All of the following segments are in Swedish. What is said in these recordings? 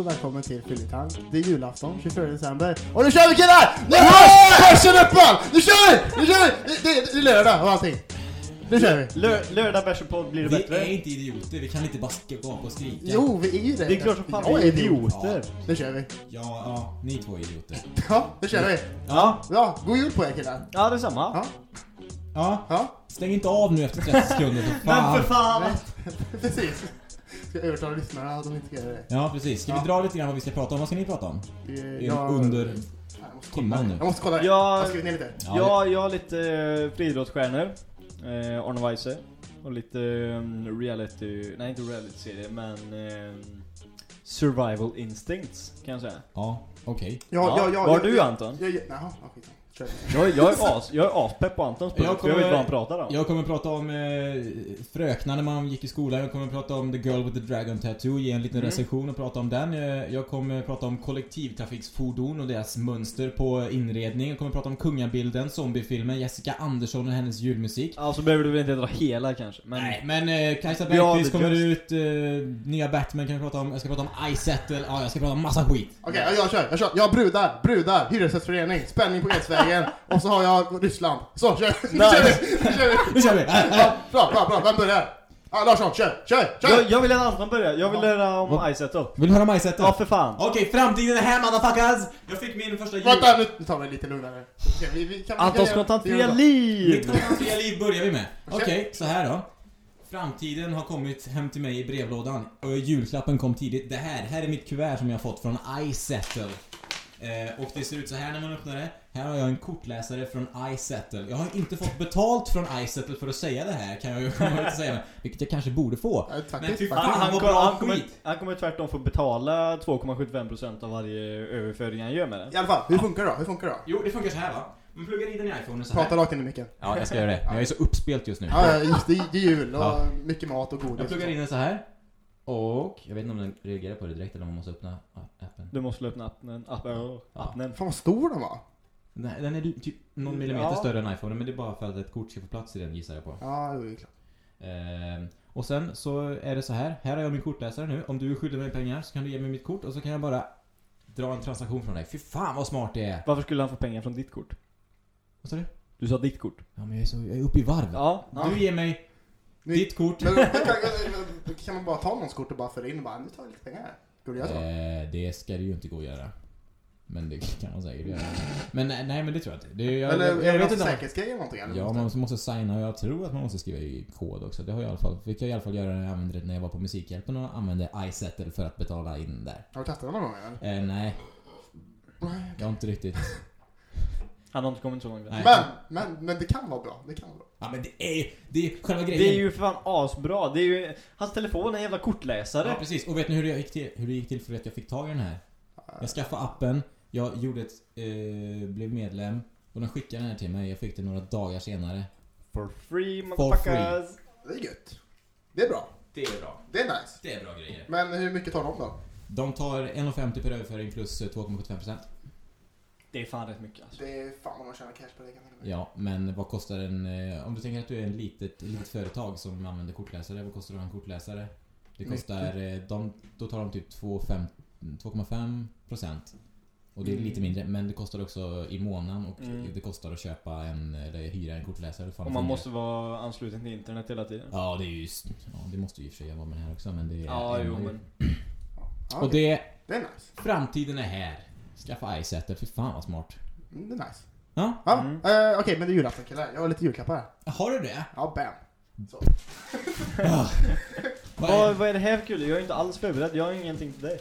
och välkommen till Fylletang. Det är julafton, 24 december. Och nu kör vi killar! Nu bärsen upp man! Nu kör vi! Nu kör vi! Det, det, det är lördag och allting. Nu kör vi. Lö lördag bärsepodd blir det Vi bättre. är inte idioter, vi kan inte bara gapa och skrika. Jo, vi är ju det. Det är klart som fan vi är idioter. Nu kör vi. Ja, ja, ni två är idioter. Ja, nu kör vi. Ja, Ja, god jul på er killar. ja detsamma. Ja, Ja, ja, stäng inte av nu efter 30 sekunder för Men fan. för fan! precis. Ska jag övertala lyssnarna att de inte ska göra det. Ja, precis. Ska Ja. vi dra lite grann vad vi ska prata om? Vad ska ni prata om? Eh, Är jag- under jag måste kolla. timman nu? Jag måste kolla. Ja. Jag har skrivit ner lite. Ja, Ja, jag har lite eh, friidrottsstjärnor. Eh, Arne Weise. Och lite um, reality, nej inte reality-serie men um, Survival Instincts kan jag säga. Ja, okej. Ja, ja, ja. Var jag- du jag- Anton? jag- jag- Jaha, ja, skit. Jag, jag, är as, jag är aspepp på Antons punkt, Jag för jag vet kommer- vad han pratar om. Jag kommer prata om eh, fröknar när man gick i skolan. Jag kommer prata om The Girl with the Dragon Tattoo, ge en liten Mm. recension och prata om den. Eh, Jag kommer prata om kollektivtrafiksfordon och deras mönster på inredning. Jag kommer prata om kungabilden, zombiefilmen, Jessica Andersson och hennes julmusik. Ja, så behöver du väl inte dra hela kanske. Men Nej, men eh, Kajsa Bergqvist kommer just- ut, eh, nya Batman kan vi prata om, jag ska prata om Izettle, ja jag ska prata om massa skit. Okej, ja, jag kör. Jag kör. Jag har brudar, brudar, hyresgästförening, spänning på Edsvägen och så har jag Ryssland. Så, kör. Nu kör vi! Nu kör vi! Nu kör vi! Ja, bra, bra, bra. Vem börjar? Ja, Larsson, kör, kör, kör! jag, jag vill att Anton börjar, jag vill höra om? Izettle. Vill du höra om Izettle? Ja, för fan. Okej, framtiden är här motherfuckers! Jag fick min första jul... Vänta, nu nu tar vi lite lugnare. Okej, vi, vi, kan, vi Antons kan göra- kontantfria vi gör det. liv! Mitt kontantfria liv börjar vi med. Okej. Okej, så här då. Framtiden har kommit hem till mig i brevlådan. Och julklappen kom tidigt. Det här, här är mitt kuvert som jag har fått från iSettle. Eh, och det ser ut så här när man öppnar det. Här har jag en kortläsare från iSettle. Jag har inte fått betalt från iSettle för att säga det här, kan jag ju inte säga. Vilket jag kanske borde få. Ja, Men fy faktiskt. fan. Han, han, kommer, han, kommer, han kommer tvärtom få betala 2,75% av varje överföring han gör med den. I alla fall, hur funkar det då? Hur funkar det då? Jo, det funkar så här va. Man pluggar i den i iPhone så här. Prata rakt in i micken. Ja, jag ska göra det. Men jag är så uppspelt just nu. Ja, ja, just det. Det är jul och Ja. mycket mat och godis. Jag pluggar in den så här. Och jag vet inte om den reagerar på det direkt eller om man måste öppna appen. Du måste öppna appen. appen, Ja. appen. Fan vad stor den var. Nej, den är typ någon millimeter Ja. större än iPhone men det är bara för att ett kort ska få plats i den gissar jag på. Ja, det är klart. Ehm, och sen så är det så här. Här har jag min kortläsare nu. Om du är skyldig mig pengar så kan du ge mig mitt kort och så kan jag bara dra en transaktion från dig. Fy fan vad smart det är! Varför skulle han få pengar från ditt kort? Vad sa du? Du sa ditt kort. Ja men jag är, så, jag är uppe i varv. Ja. Ja. Du ger mig Ni- ditt kort. Men, kan, kan man bara ta någons kort och bara föra in och bara, nu tar vi lite pengar här. Går det att göra så? Eh, det ska det ju inte gå att göra. Men det kan man säkert göra. Men nej, nej men det tror jag inte. Det, jag, Eller jag, är jag det vet inte. säkerhetsgrej eller någonting? Eller Ja, man måste, signa och jag tror att man måste skriva i kod också. Det har jag i alla fall, fick jag i alla fall göra när jag använde det när jag var på Musikhjälpen och använde iSettle för att betala in där. Har du testat det någon gång eller? Eh, nej, Nej. jag har inte riktigt... Han har inte kommit så långt. Nej. Men, men, men det kan vara bra. Det kan vara bra. Ja men det är ju, det är själva grejen. Det är ju för fan asbra. Det är ju, hans telefon är en jävla kortläsare. Ja precis, och vet ni hur det gick till, hur det gick till för att jag fick tag i den här? Jag skaffade appen, jag gjorde ett, eh, blev medlem och den skickade den här till mig. Jag fick det några dagar senare. For free For motherfuckers. Det är gött. Det är bra. Det är bra. Det är nice. Det är bra grejer. Men hur mycket tar de då? De tar 1,50 per överföring plus eh, 2,75%. Det är fan rätt mycket alltså. Det är fan vad man tjänar cash på det kan jag tänka mig. Ja, men vad kostar en... eh, Om du tänker att du är en litet, litet företag som använder kortläsare, vad kostar en kortläsare? Det kostar... eh, De, då tar de typ 2,5 2,5 procent. Och det är Mm. lite mindre, men det kostar också i månaden och Mm. det kostar att köpa en, eller hyra en kortläsare. fan Och man måste vara ansluten till internet hela tiden. Ja, det är ju... Ja, det måste ju i och för sig jag vara med här också, men det är... Ja, jo en- men. Ja, Och det... Det är nice. Framtiden är här. Skaffa iSettle, fy fan vad smart. Mm, Det är nice. Ja, Ja, Mm. eh, okej men det är julafton killar. Jag har lite julklappar här. har du det? Ja, bam. Ja. Vad är- Vad, vad är det här för kul? Jag är inte alls förberedd. Jag har ingenting till dig.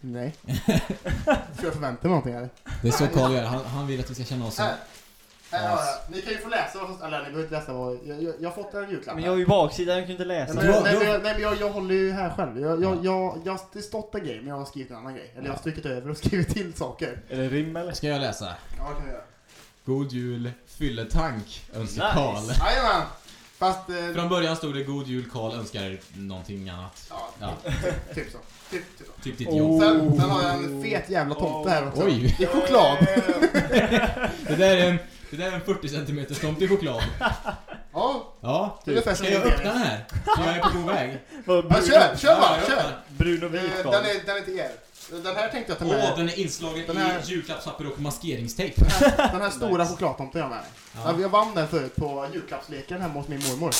Nej. Ska jag förvänta mig någonting eller? Det är så Carl gör, han, han vill att vi ska känna oss som... Här. Har jag. Ni kan ju få läsa vad som... Eller ni behöver inte läsa vad... Jag, jag, jag har fått en julklapp Men jag har ju baksidan, jag kan inte Nej, läsa. men, har- jag, nej, men jag, nej, men jag, jag håller ju här själv. Jag, jag, jag, jag, det har stått en grej, men jag har skrivit en annan grej. Eller jag har strukit över och skrivit till saker. Är det rim eller? Ska jag läsa? Ja, det kan jag göra. God jul, fylletank, önskar Nice. Karl. Jajamän! Fast... Eh, Från början stod det God jul Karl önskar någonting annat. ja, Ja. typ, typ så. Typ, typ så. Typ ditt Oh. jobb. Sen, sen har jag en fet jävla tomte här också. Oj! I choklad. Det där är en, det där är en 40 cm tomt i choklad. Ja, Ja, ungefär ska jag öppna den här? Så jag är på god väg. Vad Ja, kör, kör bara, kör! Brun och vit Eh. Den är, den är till er. Den här tänkte jag ta med. Åh, den är inslagen Den här- i julklappspapper och maskeringstejp. Den här stora chokladtomten jag har med mig. Ja. Jag vann den förut på julklappsleken hemma hos min mormor.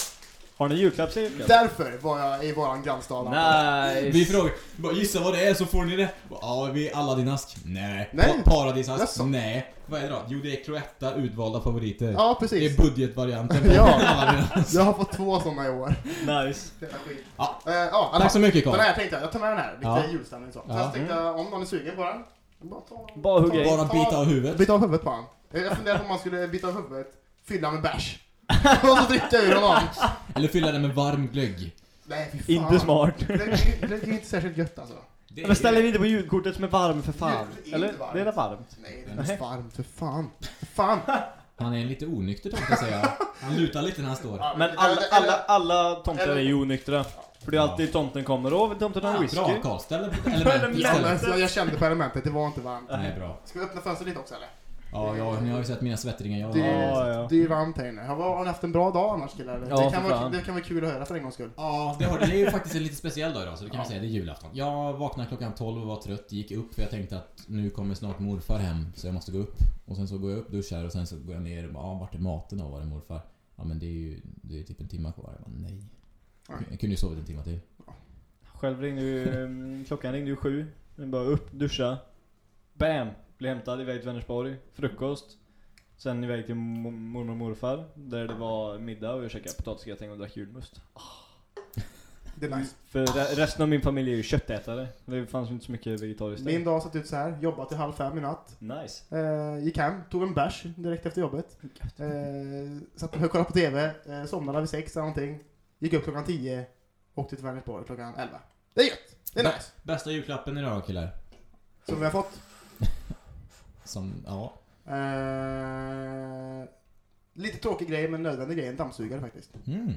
Har ni julklappscirkel? Därför var jag i våran grannstad. Nice! Vi frågar, bara, gissa vad det är så får ni det. Ja, vi är Aladdin-ask. Nej. Nej. Pa- Paradisask. Jaså? Nej. Vad är det då? Jo, det är Cloetta utvalda favoriter. Ja, Det precis. är budgetvarianten Ja. Aladdin-ask. Jag har fått två sådana i år. Nice. Detta skit. Ja. Eh, ja, alla- Tack så mycket Den Carl. här tänkte jag, jag tar med den här. Lite Ja. julstämning så. Ja. Så jag tänkte, om någon är sugen på den, bara ta Bara hugga in. Bara bita av huvudet. Byta av huvudet på. Eh, Jag funderade på om man skulle byta av huvudet, fylla med bärs. och så dricka ur honom. Eller fylla det med varm glögg. Nej, fy fan. Inte smart. Det, det, det är inte särskilt gött alltså. Det Men ställer ni inte på ljudkortet som är varm för fan? Det är Eller? varmt. Det är varmt? Nej, det är Nej. varmt för fan. Fan. Han är lite onykter tänkte jag säga. Han lutar lite när han står. Ja, Men alla, alla, alla tomtar eller- är ju onyktra. För det är alltid tomten kommer. Åh, tomten har whisky. Bra Carl, ställ det på element Ja, men istället. jag, jag kände på elementet, det var inte varmt. Nej, bra. Ska vi öppna fönstret lite också eller? Ja, ja, ni har ju sett mina svettringar. Jag Det, Ja, ja. det är ju varmt här inne. Har ni haft en bra dag annars killar? Ja, det, kan vara, det kan vara kul att höra för en gångs skull. Ja, det har det. Det är ju faktiskt en lite speciell dag idag, så det kan Ja. vi säga. Det är julafton. Jag vaknade klockan 12 och var trött, gick upp för jag tänkte att nu kommer snart morfar hem, så jag måste gå upp. Och sen så går jag upp, duschar och sen så går jag ner och bara, ja, vart är maten då? Var är morfar? Ja men det är ju, det är typ en timme kvar. Jag bara, nej. Jag kunde ju sovit en timme till. Själv ringde ju, klockan ringde ju sju. Jag bara upp, duscha. Bam! Blev hämtad iväg till Vänersborg. Frukost. Sen iväg till mo- mormor och morfar. Där det var middag och jag käkade potatisgratäng och drack julmust. Det är nice. För re- resten av min familj är ju köttätare. Det fanns ju inte så mycket vegetariskt Min dag satt ut så här. jobbat till halv fem i natt. Nice. Eh, gick hem, tog en bärs direkt efter jobbet. Eh, satt och kollade på TV, eh, somnade vid sex eller någonting. Gick upp klockan tio, åkte till Vänersborg klockan elva. Det är gött! Det är nice. Bästa julklappen idag killar? Som vi har fått. Som, ja. Eh, lite tråkig grej men nödvändig grej, en dammsugare faktiskt. Mm.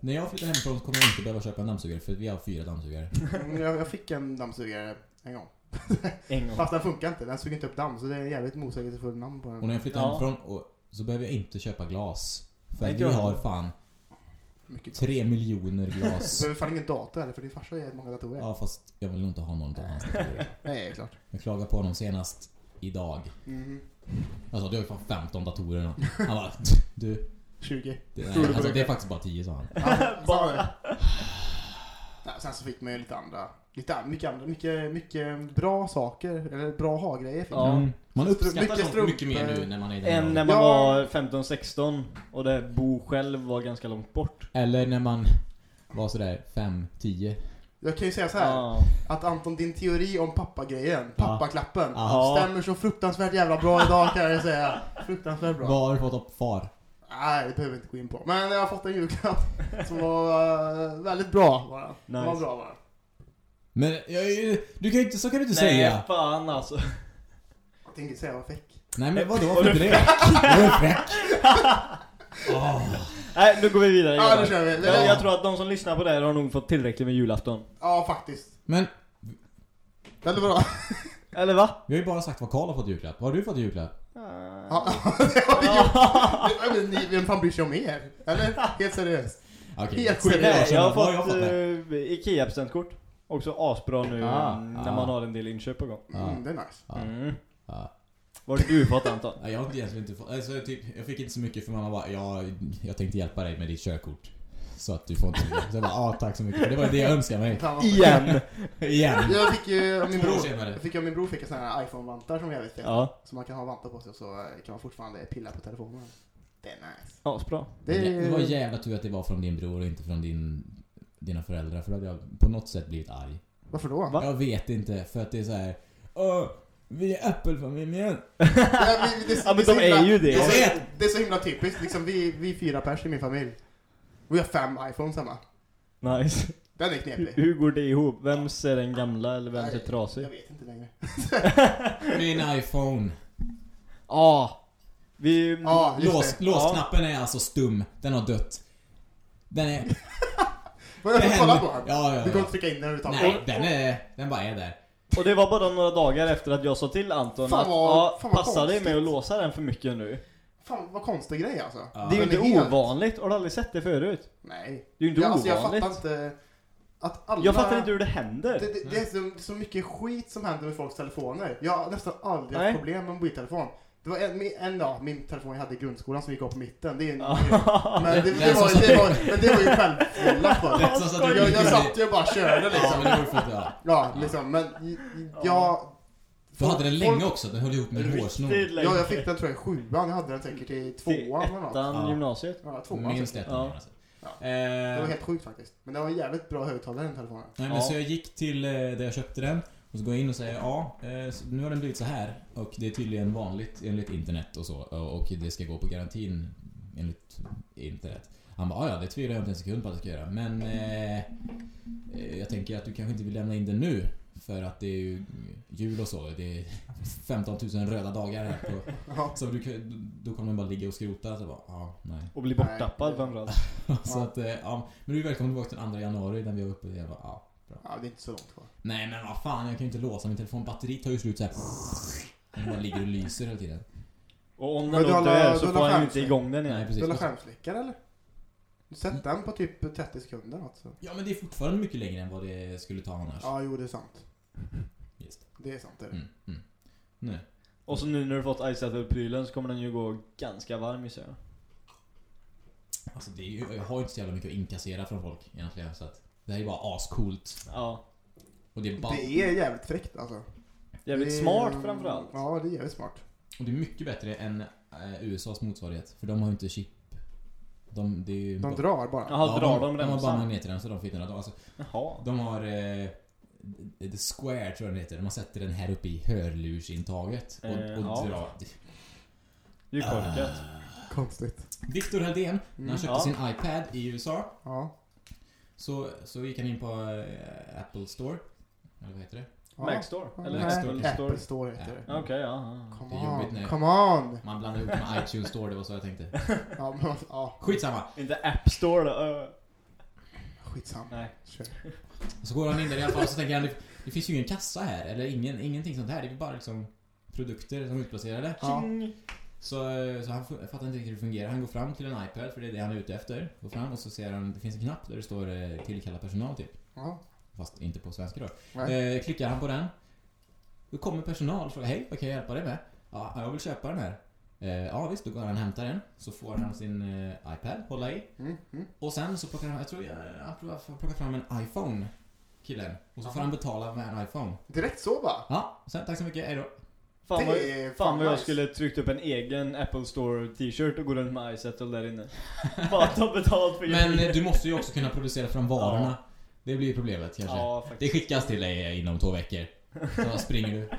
När jag flyttar hemifrån så kommer jag inte behöva köpa en dammsugare för vi har fyra dammsugare. Mm, Jag, jag fick en dammsugare en gång. En gång. Fast den funkar inte, den suger inte upp damm så det är en jävligt motsägelsefull namn på Och den. när jag flyttar Ja. hemifrån och, så behöver jag inte köpa glas. För Nej, vi har fan Mycket tre miljoner Du glas. behöver fan ingen dator heller för din farsa har jävligt många datorer. Ja fast jag vill nog inte ha någon av hans datorer. Nej, klart. Jag klagade på honom senast idag. Jag sa du har ju fan 15 datorer. Han bara du, 20. det, Tror du nej, på alltså, det? är faktiskt bara 10 sa han. Ja, Bara. Nej, sen så fick man ju lite andra, lite an- mycket andra, mycket, mycket bra saker, eller bra ha-grejer fick Ja. man. Mm. Man uppskattar Mycket sånt strumpor. mycket mer nu när man är i den En när man Ja. var 15-16 och det bo själv var ganska långt bort. Eller när man var sådär 5-10. Jag kan ju säga så här Ja. att Anton, din teori om pappagrejen, pappaklappen, Ja. stämmer så fruktansvärt jävla bra idag kan jag säga. Fruktansvärt bra. Vad har du fått upp far? Nej, det behöver vi inte gå in på. Men jag har fått en julklapp som var eh, väldigt bra bara. Den var Nice. bra bara. Men jag, är ju- du kan ju inte, så kan du inte Nej, säga. fan alltså. Jag tänkte säga vad fräck. Nej men vadå, Var varför du inte det? Du är fräck. Åh. Nej, nu går vi vidare. Ja, nu kör vi. jag, jag tror att de som lyssnar på det här har nog fått tillräckligt med julafton. Ja, faktiskt. Men Väldigt bra. Eller va? vi har ju bara sagt vad Karl har fått i julklapp. Vad har du fått i julklapp? Ja, det har vi gjort. Men ni- Vem fan bryr sig om er? Eller? Helt seriöst. Okej, Helt skit i det. seriöst. Nej, jag har vad har fått jag fått det? uh, IKEA-presentkort. Också asbra nu Ah, mm, ah. när man har en del inköp på gång. Ja. Mm, det är nice. Ja, Mm. ja. Vad har du fått Anton? Ja, jag har egentligen inte fått, alltså, typ, jag fick inte så mycket för mamma bara, ja, jag tänkte hjälpa dig med ditt körkort. Så att du får inte Så jag bara, ja tack så mycket. För det var det jag önskade mig. Fan, vad- Igen! Igen. Jag fick ju av min Två år bror, senare. jag fick av min bror fick en sån här iPhone-vantar som jag vet Ja, Så man kan ha vantar på sig och så eh, kan man fortfarande pilla på telefonen. Det är nice. asbra. Det är Det var jävla tur att det var från din bror och inte från din, dina föräldrar. För då hade jag på något sätt blivit arg. Varför då? Va? Jag vet inte, för att det är så här. Åh, vi är Apple-familjen. Ja, vi- det, Ja, men de är himla- ju det. Det är, så, det är så himla typiskt. Liksom, vi, vi är fyra pers i min familj. Vi har fem iPhones hemma. Nice. Den är Hur, knepig. hur går det ihop? Vems är den gamla eller vems är Nej, Jag trasig? vet inte längre. Min iPhone. Ja. Vi... Ja, just Lås, låsknappen är alltså stum. Den har dött. Den är... Vad jag det får kolla händer- på den. Ja, ja, Du kan ja. inte trycka in den överhuvudtaget. Nej, den är... Den bara är där. Och det var bara några dagar efter att jag sa till Anton Fan att vad- ja, fan vad passa dig med konstigt. att låsa den för mycket nu. Fan vad konstig grej alltså. Ja. det är ju inte är helt- ovanligt. Har du aldrig sett det förut? Nej. Det är ju inte Ja, alltså, jag ovanligt. fattar inte att alla... Jag fattar inte hur det händer. Det, det, det är så, så mycket skit som händer med folks telefoner. Jag har nästan aldrig haft problem med mobiltelefon. Det var en, en ja, min telefon jag hade i grundskolan som gick upp på mitten. Det är en, men, det, det, var, det, var, men det var ju på. Du Jag, jag satt ju och bara körde Ja, liksom. men det ja. Ja, liksom. Men j- jag... Du hade den länge också, den höll ihop med en hårsnor. Ja, jag fick den tror jag i sjuan. Jag hade den säkert i Till tvåan eller något. ettan gymnasiet. Ja, tvåan. Minst säkert. ett Ja. år. Ja. Det var Eh, helt sjukt faktiskt. Men det var en jävligt bra högtalare den telefonen. Nej men Ja. så jag gick till eh, där jag köpte den och så går jag in och säger ja, eh, nu har den blivit så här och det är tydligen vanligt enligt internet och så och det ska gå på garantin enligt internet. Han bara ja, det tvivlar jag inte en sekund på att det ska göra men eh, eh, jag tänker att du kanske inte vill lämna in den nu för att det är ju jul och så. Det är 15 000 röda dagar här på, Ja. så du, då kommer den bara ligga och skrota. Så bara, ja, nej. Och bli borttappad framförallt. så att, eh, ja. Men du är välkommen tillbaka den 2 januari när vi var uppe. Jag bara, ja. Ja, det är inte så långt kvar. Nej men vad fan, jag kan ju inte låsa min telefon. Batteriet tar ju slut såhär. Den bara ligger och lyser hela tiden. Och om Men den då har- dör du så har får han ju inte igång den Nej igen. precis. Du la skärmsläckare eller? Sätt den på typ 30 sekunder alltså. Ja men det är fortfarande mycket längre än vad det skulle ta annars. Ja, jo det är sant. Just Det är sant det är det. Mm, mm. Nej. Och så nu när du fått Icesettle-prylen så kommer den ju gå ganska varm gissar jag. Alltså det är ju, jag har ju inte så jävla mycket att inkassera från folk egentligen så att det här är bara ascoolt. Ja. Och det är bara, Det är jävligt fräckt alltså. Jävligt Det är- smart framförallt. Ja, det är jävligt smart. och det är mycket bättre än eh, USAs motsvarighet. För de har ju inte chip. De, det är ju De bara- drar bara. Jaha, drar de de har bara magnetremsor de fittorna. De, alltså, Jaha. de har eh, The Square tror jag den heter. Man sätter den här uppe i hörlursintaget och, Eh, och ja. drar. Det är ju korkat. Konstigt. Victor Heldén, när han köpte Ja. sin iPad i USA Ja. Så, så gick han in på eh, Apple Store. Eller vad heter det? ja. Mac Store? Eller Nej, Apple Store? Apple Store heter det. Okej, ja. ja. Come Det är jobbigt on, come on! Man blandar ihop med iTunes Store, det var så jag tänkte. Ja, men, ja, Skitsamma. Inte App Store då? Ö. skitsamma. Nej. Kör. Så går han in där i alla fall och så tänker han, det, det finns ju ingen kassa här. Eller ingen, ingenting sånt här. Det är bara liksom produkter som är utplacerade. Ja. Tjing. Så, eh, så han fattar inte riktigt hur det fungerar. Han går fram till en iPad, för det är det han är ute efter. Går fram och så ser han, det finns en knapp där det står eh, tillkalla personal typ. Ja. Fast inte på svenska då. Eh, klickar han på den. Då kommer personal och frågar hej, vad kan jag hjälpa dig med? Ja, jag vill köpa den här. Eh, ja visst, då går han och hämtar den. Så får han sin eh, iPad, hålla i. Mm, mm. Och sen så plockar han, jag tror jag, jag plockar fram en iPhone. Killen. Och så får han betala med en iPhone. Direkt så bara. Ja, sen, tack så mycket, hejdå. Fan vad, Det fan fan vad jag nice. skulle tryckt upp en egen Apple Store t-shirt och gå runt med Izettle där inne. Bara ta betalt för Men eh, grejer. du måste ju också kunna producera fram varorna. Det blir ju problemet kanske. Ja, Det skickas till dig inom två veckor. Så springer du.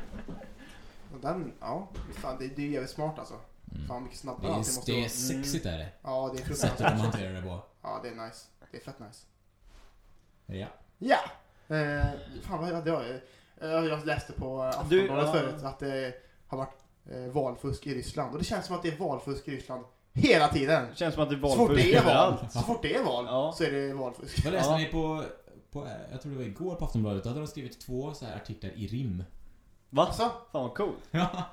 Den, ja. Fan, det, det är jävligt smart alltså. Mm. Fan mycket snabbare Det är, måste det är vara. sexigt är det. Ja, det är Sättet de fruktansvärt. hanterar det på. Ja, det är nice. Det är fett nice. Ja. Ja! Eh, fan vad hade jag? Eh, jag läste på eh, Aftonbladet ja. förut att det har varit eh, valfusk i Ryssland. Och det känns som att det är valfusk i Ryssland hela tiden. Det känns som att det är Så fort valfusk det är val, så fort det är val Ja. så är det valfusk. Vad läste Ja. ni på, på, jag tror det var igår på Aftonbladet, då hade de skrivit två så här artiklar i rim. Va? Alltså, Fan vad coolt. Ja,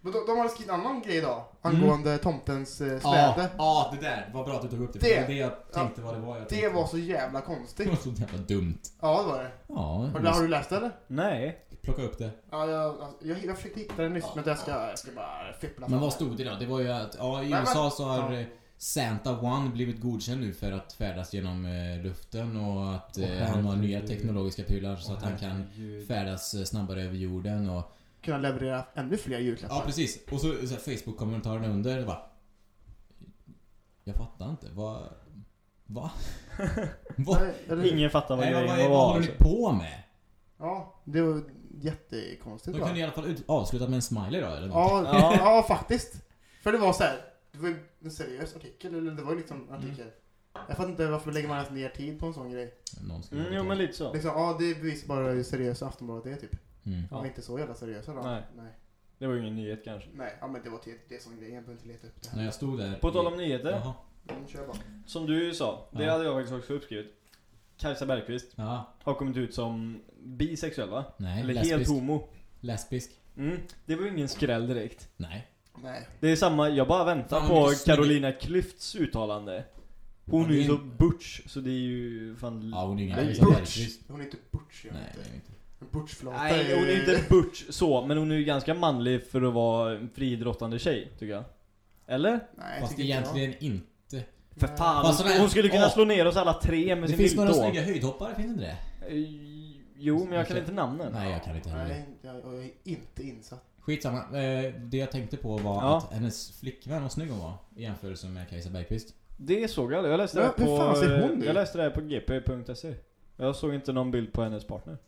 men de, de har skrivit en annan grej idag angående tomtens eh, ja, släde. ja, det där. Vad bra att du tog upp det. Det- Det var det jag tänkte vad det var jag Det tänkte. var så jävla Det konstigt. var så jävla dumt. Ja, det var det. Ja, Har du, har du läst det eller? Nej. plocka upp det. Ja, jag, jag, jag försökte hitta den nyss, men jag ska, jag ska bara fippla Men fram vad det. stod det då? Det var ju att, ja i men- USA så har Ja. eh, Santa One blivit godkänd nu för att färdas genom eh, luften och att eh, Åh, han har nya herregud. teknologiska prylar så att han kan färdas eh, snabbare över jorden och... Kunna leverera ännu fler julklappar. Ja precis. Och så, så Facebook-kommentarerna under, det bara... Jag fattar inte, vad... Va? vad? Nej, Ingen fattar vad vad, vad, grejen vad var. håller ni alltså. på med? Ja, det var jättekonstigt De bara. kunde i alla fall ut- avsluta med en smiley då eller något. Ja, Ja. ja. faktiskt. För det var så här. Det var ju en seriös artikel, eller det var ju liksom en artikel. Jag fattar inte varför lägger man ens ner tid på en sån grej. Någon Mm, jo men lite så. Liksom, ja det bevisar bara hur seriösa Aftonbladet är typ. Mm. De är inte så jävla seriösa då. Nej. Nej. Det var ju ingen nyhet kanske. Nej, ja men det var det som grejen, jag behöver inte leta upp det När här. jag stod där... På tal om nyheter. Jaha. Mm, kör bara. Som du sa, det Ja. hade jag faktiskt också uppskrivit. Kajsa Bergqvist Ja. har kommit ut som bisexuell va? Nej, Eller lesbisk. helt homo. Lesbisk. Mm. Det var ju ingen skräll direkt. Nej. Nej. Det är samma, jag bara väntar på Carolina Klyfts uttalande. Hon Ja, är ju så butch, så det är ju fan... Ja, hon är ju ingen Kajsa Butch. Bergqvist. Hon är inte butch. jag Nej, inte. En butchflata Nej, hon är inte butch så, men hon är ju ganska manlig för att vara en friidrottande tjej, tycker jag. Eller? Nej, Fast tycker inte jag. egentligen inte. För fan, Fast hon, sådär- hon skulle kunna Åh. slå ner oss alla tre med Det sin finns några snygga höjdhoppare, finns inte det? Eh, Jo, men jag kan inte namnen. Nej, jag kan inte heller. Nej, jag, jag är inte insatt. Skitsamma. Eh, det jag tänkte på var Ja. att hennes flickvän, vad snygg hon var i jämförelse med Kajsa Bergqvist. Det såg jag aldrig. Jag läste Ja, det här hur på... fan ser hon ut? Jag läste det här på gp.se. Jag såg inte någon bild på hennes partner.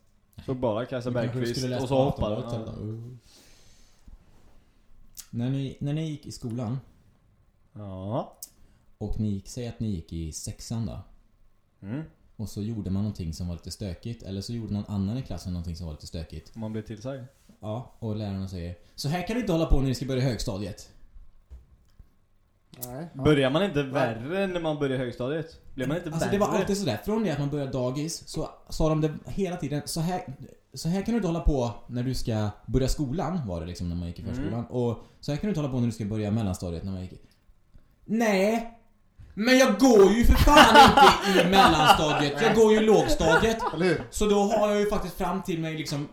Såg bara Kajsa Bergqvist och så hoppade hon. något. När ni, när ni gick i skolan Ja. och ni gick, säg att ni gick i sexan då. Mm. Och så gjorde man någonting som var lite stökigt. Eller så gjorde någon annan i klassen någonting som var lite stökigt. Man blir tillsagd. Ja, och lärarna säger Så här kan du inte hålla på när ni ska börja högstadiet. Nej. Börjar man inte värre när man börjar högstadiet? Blir man inte Alltså värre? det var alltid sådär, från det att man började dagis så sa de det hela tiden så här, så här kan du inte hålla på när du ska börja skolan var det liksom när man gick i förskolan. Mm. Och så här kan du inte hålla på när du ska börja mellanstadiet när man gick i... Nej! Men jag går ju för fan inte i mellanstadiet, jag går ju i lågstadiet. Så då har jag ju faktiskt fram till mig liksom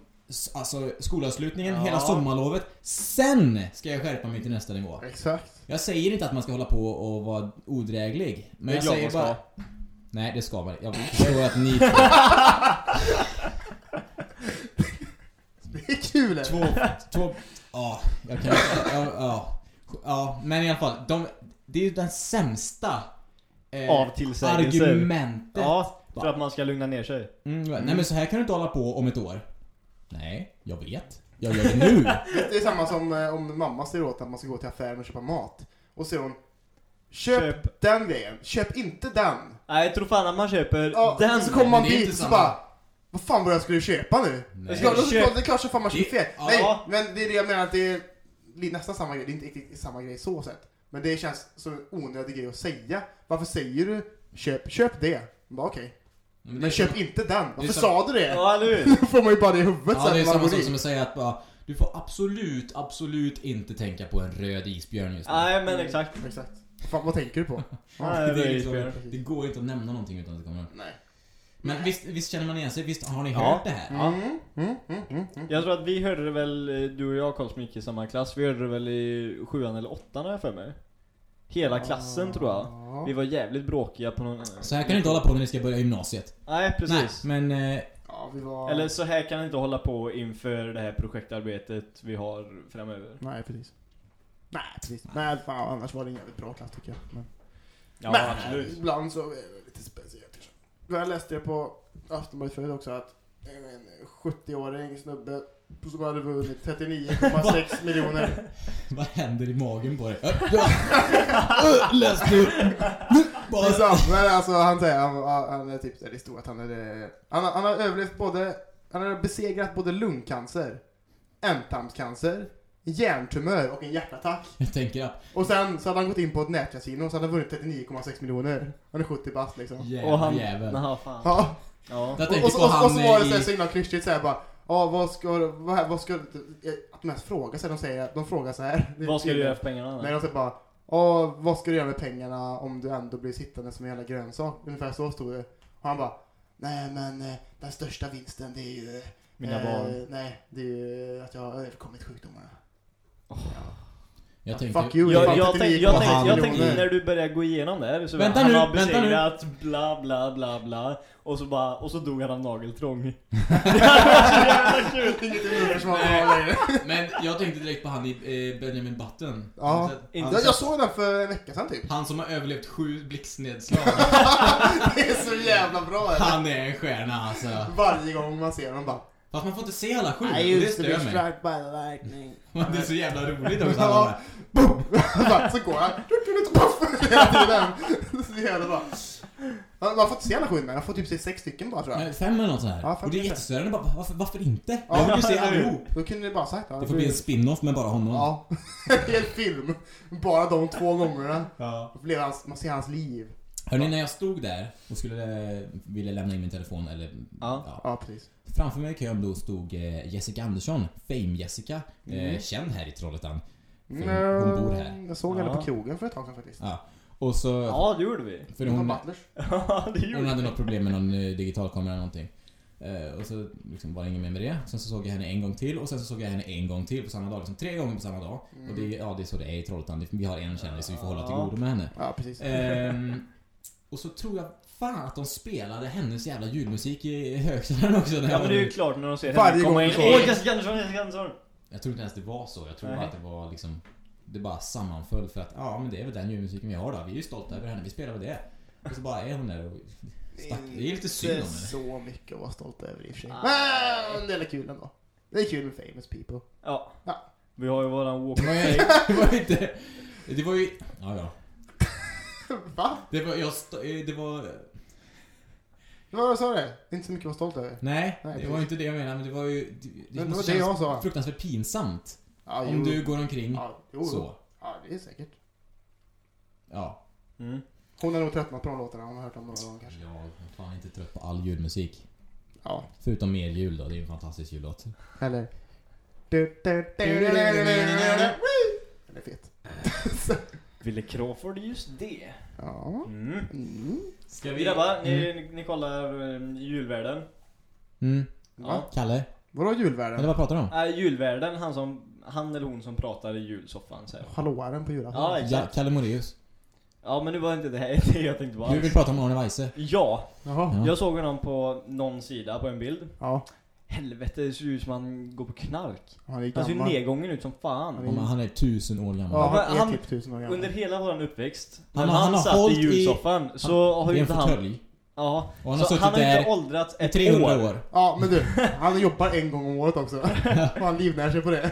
Alltså skolavslutningen, Ja. hela sommarlovet. Sen ska jag skärpa mig till nästa nivå. Exakt. Jag säger inte att man ska hålla på och vara odräglig. Men jag klart säger bara... Nej, det ska man Jag förstår att ni Det är kul. eller? två... två ja, jag kan... Ja, ja, ja, men i alla fall. De, det är ju den sämsta eh, Av tillsägelser. argumentet. Ja, för att man ska lugna ner sig. Mm, Nej men så här kan du inte hålla på om ett år. Nej, jag vet. Jag gör det nu. Det är samma som eh, om mamma säger åt att man ska gå till affären och köpa mat. Och så säger hon Köp, Köp. den grejen, köp inte den. Nej, jag tror fan att man köper Ja, den. så kommer man det dit inte och så bara Vad fan var jag skulle köpa nu? Nej. Det är klart- Köp. det är klart som fan man köper Det- fel. ja. Nej, men det är det jag menar att det är nästan samma grej. Det är inte riktigt samma grej så sett. Men det känns som en onödig grej att säga. Varför säger du köp, köp det? Bara okej. Men det Men köp som- inte den. Varför som- sa du det? Ja, eller hur? Då får man ju bara det i huvudet Ja, sen det är samma sak som att säga att bara, du får absolut, absolut inte tänka på en röd isbjörn just nu. Nej, men exakt. Exakt. Fan, vad tänker du på? Nej, det, är är liksom, det går inte att nämna någonting utan att det kommer Nej. Men visst, visst känner man igen sig? Visst har ni Ja. hört det här? Ja. Mm, mm, mm, mm, mm. Jag tror att vi hörde det väl, eh, du och jag Karl som gick i samma klass, vi hörde det väl i sjuan eller åttan har jag för mig. Hela klassen tror jag. Ja. Vi var jävligt bråkiga på någon... Så här kan ni inte hålla på när ni ska börja gymnasiet. Nej, precis. Nej, men... Eh, Ja, vi var... Eller så här kan ni inte hålla på inför det här projektarbetet vi har framöver. Nej, precis. Nej, precis. Nej, fan, annars var det en jävligt bra klass tycker jag. Men, Ja, men absolut. ibland så är det lite speciellt kanske. Jag läste det på Aftonbladet förut också att en 70-åring snubbe som hade vunnit 39,6 miljoner. vad händer i magen på dig? Läs nu! Bara... Men alltså han säger, han, han är typ, det att han är, han, har- han har överlevt både, han har besegrat både lungcancer, ändtarmscancer, hjärntumör och en hjärtattack. Jag tänker att Och sen så hade han gått in på ett nätkasino så hade han vunnit 39,6 miljoner. Han är 70 bast liksom. jävla Och han... jävel. Jaha, fan. Ja. Ja. Och, och, och, och, så var det så, i... här så himla klyschigt såhär bara Ja vad ska vad, vad ska att de ens frågar sig, de säger, de frågar så här. Vad ska du göra för pengarna? Nej de säger bara Ja vad ska du göra med pengarna om du ändå blir sittande som en jävla grönsak? Ungefär så stod det. Och han bara Nej men eh, den största vinsten det är ju Mina eh, barn. Nej, det är ju att jag har överkommit sjukdomarna. Ja. Jag tänker... Fuck you, Jag, jag, 39,6 tänk, jag, tänk, jag tänkte när du började gå igenom det här så Vänta han nu, har vänta nu. besegrat bla bla bla bla och så bara, och så dog han av nageltrång. det var så jävla kul! Inget immunförsvar längre. Men jag tänkte direkt på han i eh, Benjamin Button. Ja. Han, Inte Jag, jag såg den för en vecka sedan typ. han som har överlevt sju blixtnedslag. Det är så jävla bra eller? Han är en stjärna alltså. Varje gång man ser honom bara Fast man får inte se alla sju. I det used to be stör mig. struck by the lightning. Det är så jävla roligt också. Ja. Bara, så går han. Hela tiden. Så jävla bra. Man får inte se alla sju men jag får typ se sex stycken bara tror jag. Fem eller något sånt här. Ja, och det är jättestörande. Bara, varför, varför inte? Ja, jag vill ju se allihop. Då kunde ni bara sagt ja, Det får bli en spin-off med bara honom. Ja, en hel film. Bara de två gångerna. Ja. Då blir hans, man ser hans liv. Hörni, när jag stod där och skulle ville lämna in min telefon eller... Ja. Ja, precis. Framför mig i kön då stod eh, Jessica Andersson, Fame-Jessica, Mm. eh, känd här i Trollhättan. För hon bor här. Jag såg henne Ja. på krogen för ett tag sedan faktiskt. Ja. Och så... Ja, det gjorde vi. För Hon hon. Ja, det hon gjorde hade vi. något problem med någon eh, digitalkamera eller någonting. Eh, och så liksom var det inget mer med det. Sen så såg jag henne en gång till och sen så såg jag henne en gång till på samma dag. Liksom tre gånger på samma dag. Och det, ja, det är så det är i Trollhättan. Vi har en kändis så vi får hålla till godo med henne. Ja, precis. Ehm, och så tror jag fan att de spelade hennes jävla julmusik i högtalaren också. Ja men det är ju klart när de ser henne komma in. Åh, Jessica Andersson, Jessica Andersson! Jag tror inte ens det var så. Jag tror bara att det var liksom... Det bara sammanföll för att ja men det är väl den julmusiken vi har då. Vi är ju stolta över henne. Vi spelar väl det. Och så bara är hon där och stack. Det är lite synd om Inte henne. så mycket att vara stolt över i och för sig. Men det är kul ändå. Det är kul med famous people. Ja. Ja. Vi har ju våran walk Det of fame. det var ju inte... Det var ju... Ja, ja. Va? Det var... Jag det var... Vad sa du? Inte så mycket att vara stolt över. Nej, Nej, det var ju inte det jag menade. Men det var ju... Det, det Men det var det jag sa. fruktansvärt pinsamt. Ja, Om du går omkring Ja, jo, så. Ja, det är säkert. Ja. Mm. Hon har nog tröttnat på de låtarna. Hon har hört dem några gånger kanske. Jag är fan inte trött på all julmusik. Ja. Förutom mer jul då. Det är ju en fantastisk jullåt. Eller... Du, du, du, du, du, du, du, du. Den är fet. Ville Crawford just det? Ja. Mm. Mm. Ska Vi grabbar, ni, ni, ni kollar eh, julvärden? Mm. Va? Kalle? Vadå Eller julvärden? vad pratar du om? Äh, julvärden, han som, han eller hon som pratar i julsoffan säger jag. Hallåaren på julafton? Ja, Ja, exakt. Kalle Moraeus. Ja men nu var inte det här det jag tänkte på Du vill prata om Arne Weise? Ja, Jaha. Ja. jag såg honom på någon sida på en bild. Ja. Helvete, det ser ut som han går på knark. Han är Han ser ju nedgången ut som fan. Han Om Han är tusen år gammal. Ja, men han är han- typ tusen år gammal. Under hela våran uppväxt, Han när han, han har satt i julsoffan så har ju är inte han... fåtölj. Ja, Och han har så han har inte åldrats ett 300 år. år. Ja, men du. Han jobbar en gång om året också. Och han livnär sig på det.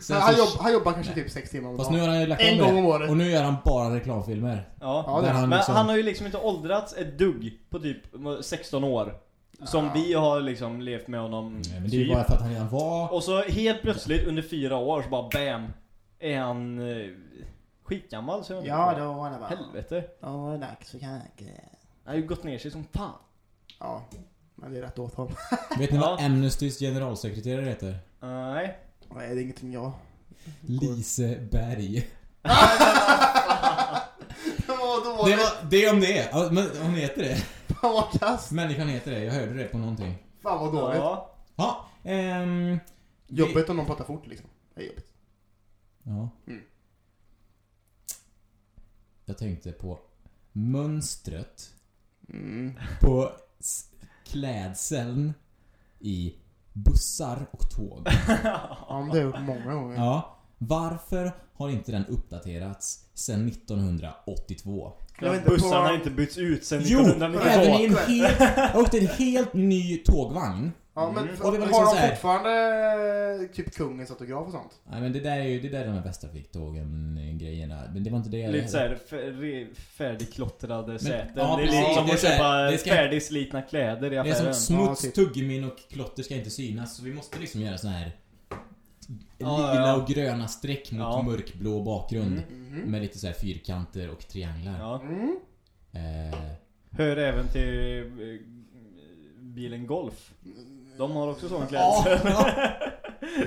Sen han, så- jobb, han jobbar kanske typ sex timmar om Fast nu har han ju lagt En gång om året. Och nu gör han bara reklamfilmer. Ja. Ja, är han Men liksom... han har ju liksom inte åldrats ett dugg på typ 16 år. Som Ja. vi har liksom levt med honom. Nej, men det är ju typ. bara för att han redan var... Och så helt plötsligt under fyra år så bara BAM! Är han eh, skitgammal så jag Ja, då var det bara... Helvete. Ja, det är dags för kaka. Han har ju gått ner sig som fan. Ja, men det är rätt åt honom. Vet ni vad. Amnestys generalsekreterare heter? Nej. Nej, det är ingenting jag... Liseberg. Vad Det, var, det är om det. Ja, Men hon heter det. Fan vad! Människan heter det. Jag hörde det på någonting. Fan vad dåligt. Ja. Ja, ehm... Jobbigt om någon pratar fort liksom. Det är jobbigt. Ja. Mm. Jag tänkte på mönstret Mm. på s- klädseln i bussar och tåg. Ja, men det har jag gjort många gånger. Ja. Varför har inte den uppdaterats sedan 1982? Jag vet inte, Bussarna på- har inte bytts ut sen Jo! 1992. Även i en helt... Jag åkte en helt ny tågvagn. Ja, men Mm. Och det var har liksom de så här- fortfarande typ kungens autograf och sånt? Nej men det där är ju det där är de här Västtrafiktågen eh, grejerna. Men det var inte det jag- Lite såhär fär- färdigklottrade säten. ja, det är precis. lite som Det är att så här, köpa ska- färdigslitna kläder i Det är affären. som smuts, Ja, typ. tuggummin och klotter ska inte synas. Så vi måste liksom göra sån här Ja, lila ja. och gröna streck mot Ja. mörkblå bakgrund. Mm. Mhm. Med lite så här fyrkanter och trianglar. Ja. Mm. Eh, Hör även till eh, bilen Golf. De har också sån klädsel. ja.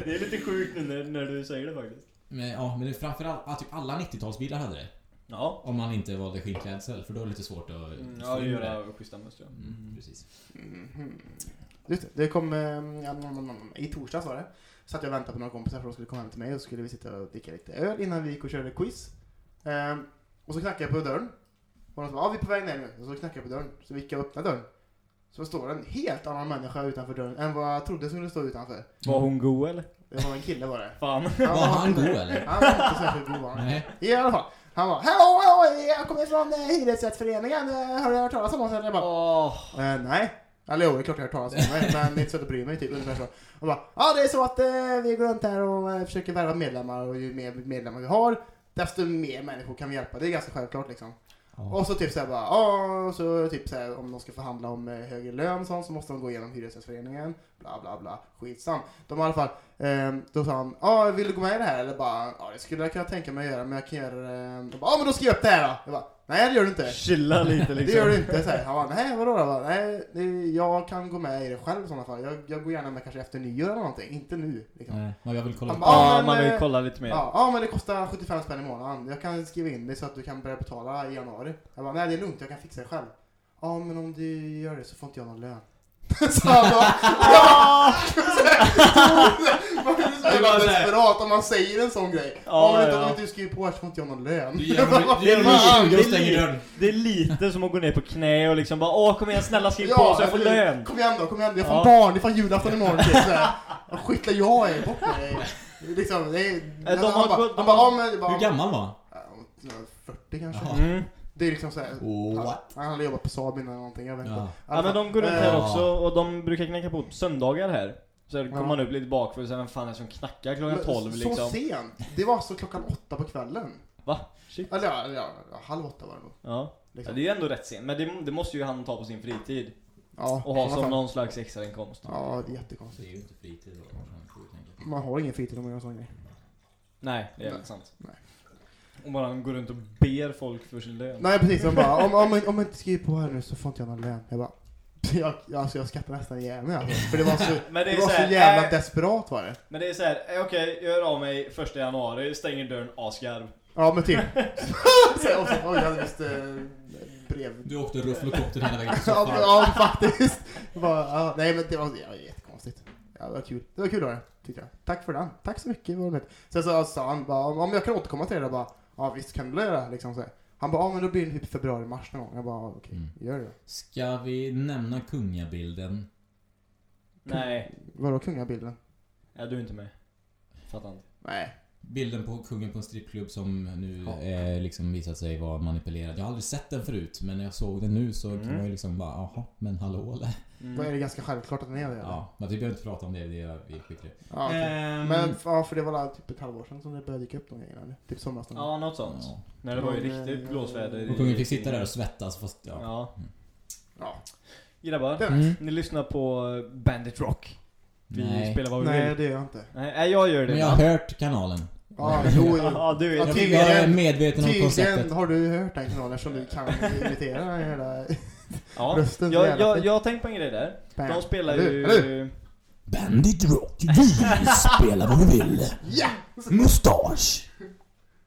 det är lite sjukt nu när, när du säger det faktiskt. Men, ja, men det är framförallt, ja, typ alla 90-talsbilar hade det. Ja. Om man inte valde skinnklädsel, för då är det lite svårt att Mm, Ja, det. göra schyssta mönster. Mm, precis. Mhm. Just det, det kom... eh, I torsdags var det. Satt jag och väntade på några kompisar för att de skulle komma hem till mig och så skulle vi sitta och dricka lite öl innan vi gick och körde quiz. Ehm, och så knackade jag på dörren. Och de sa ja vi är på väg ner nu. Och så knackade jag på dörren. Så vi gick och öppnade dörren. Så står en helt annan människa utanför dörren än vad jag trodde skulle stå utanför. Var hon god eller? Det var en kille var det. Fan. Han Var han god eller? Han var inte särskilt god var han. Nej. I alla fall. Han var hallå, hallå, jag kommer från eh, Hyresgästföreningen. Eh, Har du hört talas om oss? Eller jag bara, Åh. Eh, nej. Eller jo, det är klart jag har hört talas om det, men inte så att det bryr mig typ. Ungefär så. Och bara, ja det är så att eh, vi går runt här och eh, försöker värva medlemmar och ju mer medlemmar vi har, desto mer människor kan vi hjälpa. Det är ganska självklart liksom. Ja. Och så typ såhär bara, ja, så typ såhär om de ska förhandla om eh, högre lön och sånt så måste de gå igenom Hyresgästföreningen, bla bla bla, skitsam. De i alla fall, eh, då sa han, ja vill du gå med i det här? Eller bara, ja det skulle jag kunna tänka mig att göra men jag kan göra det. De bara, ja men då skriv upp det här då! Jag bara, nej det gör du inte. Chilla lite Det liksom. gör du inte. Så här. Han bara, nej vadå då? Jag bara, Nej, det, jag kan gå med i det själv i sådana fall. Jag, jag går gärna med kanske efter nyår eller någonting. Inte nu. Liksom. Nej, ja, jag vill kolla Han bara, Ja, men, man vill eh, kolla lite mer. Ja, ja, men det kostar 75 spänn i månaden. Jag kan skriva in dig så att du kan börja betala i januari. Jag bara, nej det är lugnt, jag kan fixa det själv. Ja, men om du gör det så får inte jag någon lön. Så han bara, Det var här. desperat om man säger en sån grej. Ja, men inte, ja. om inte du skriver på här så får inte jag någon lön. Du ger mig du ger mig Fan, 20 och det är lite som att gå ner på knä och liksom bara åh kom igen snälla skriv Ja, på så jag får lön. Kom igen då, kom igen. Det är fan Ja. barn, det är fan julafton imorgon. Typ. Vad skicklar jag är bort med dig. Liksom, det är... de han bara, han de bara, bara- Hur gammal var han? Ja, 40 kanske. Mm. Det är liksom såhär... What? Han hade jobbat på Saab innan eller någonting, jag vet inte. Ja. Ja men de går runt Eh, här Ja. också och de brukar knacka på söndagar här. Så här kommer Ja. man upp lite bakfull och säger vem fan är det som knackar klockan men 12 Så liksom. sent! Det var så klockan åtta på kvällen. Va? Shit. Eller ja, ja, ja halv åtta var det nog. Ja. ja. Liksom. Det är ju ändå rätt sent. Men det, det måste ju han ta på sin fritid. Ja, Och ha som fall. någon slags extrainkomst. Ja, det är Det jättekonstigt. är ju inte fritid då. Man har ingen fritid om man gör sån grej. Nej, det är Nej. inte sant. Nej. Och bara går runt och ber folk för sin lön. Nej precis, de bara om, om, om, om jag inte skriver på här nu så får inte jag någon lön. Jag bara... Jag, alltså jag skrattade nästan ihjäl mig alltså. För det var så, Men det är var så här, jävla äh, desperat var det. Men det är såhär, eh, okej, jag gör av mig första januari, stänger dörren, asgarv. Ja men typ. så, och så, oj jag hade visst eh, brev. Du åkte rufflokopter hela vägen till Ja, soffan. ja faktiskt. Bara, ja, nej men det var, ja, jättekonstigt. Ja, det var kul. Det var kul var det, tycker jag. Tack för den. Tack så mycket. Det. Sen så sa han bara, om jag kan återkomma till det, jag bara, ja visst kan du göra det. Liksom så. här. Han bara, ja men då blir det typ februari, mars någon gång. Jag bara, okej, Mm. gör det. Ska vi nämna kungabilden? Nej, Vadå kungabilden? ja, du är inte med. Fattar inte. Nej. Bilden på kungen på en strippklubb som nu Ja. eh, liksom visat sig vara manipulerad. Jag har aldrig sett den förut, men när jag såg den nu så kan Mm. man ju liksom bara, jaha, men hallå eller? Mm. Då är det ganska självklart att den är det. eller? Ja, men vi behöver inte prata om det, det är vi skiter i. Ja, okej. Ehm, Men ja, för det var väl typ ett halvår sedan som det började dyka upp de grejerna. eller? Typ somras någon gång. Ja, något sånt. ja. När det var ju Ja, riktigt blåsväder. Och kungen fick sitta där och svettas fast, ja. Ja. Ja. Grabbar, Mm. ni lyssnar på Bandit Rock. Vi Nej. spelar vad vi Nej vill. det gör jag inte. Nej, nej, jag gör det. Men jag har hört kanalen. Ja, jo, jo. Ja, du är... Jag, tydligen- jag är medveten om Tydligen konceptet. har du hört den kanalen som du kan imitera hela Ja. rösten. Jag, jag, jag har tänkt på en grej där. Bam. De spelar ju... Eller? Bandit Rock, vi spelar vad vi vill. Ja! Mustasch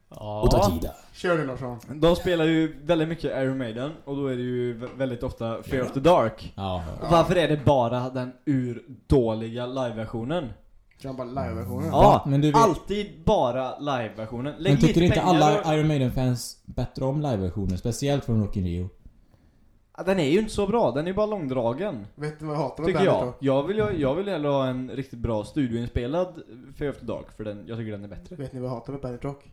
och Ja. Takida. Kör nu Larsson. De spelar ju väldigt mycket Iron Maiden och då är det ju vä- väldigt ofta Fear of the Dark. Ja. Och varför är det bara den urdåliga live-versionen? Kör bara live-versionen. Ja, men du vet- alltid bara live-versionen. Men tycker inte alla och- Iron Maiden-fans bättre om live-versioner? Speciellt från Rock in Rio. Ja, Den är ju inte så bra, den är ju bara långdragen. Vet ni vad jag hatar Tycker jag. Jag vill, ju- jag vill hellre ha en riktigt bra studioinspelad Fear of the Dark, för den, jag tycker den är bättre. Vet ni vad jag hatar med Bandit Rock?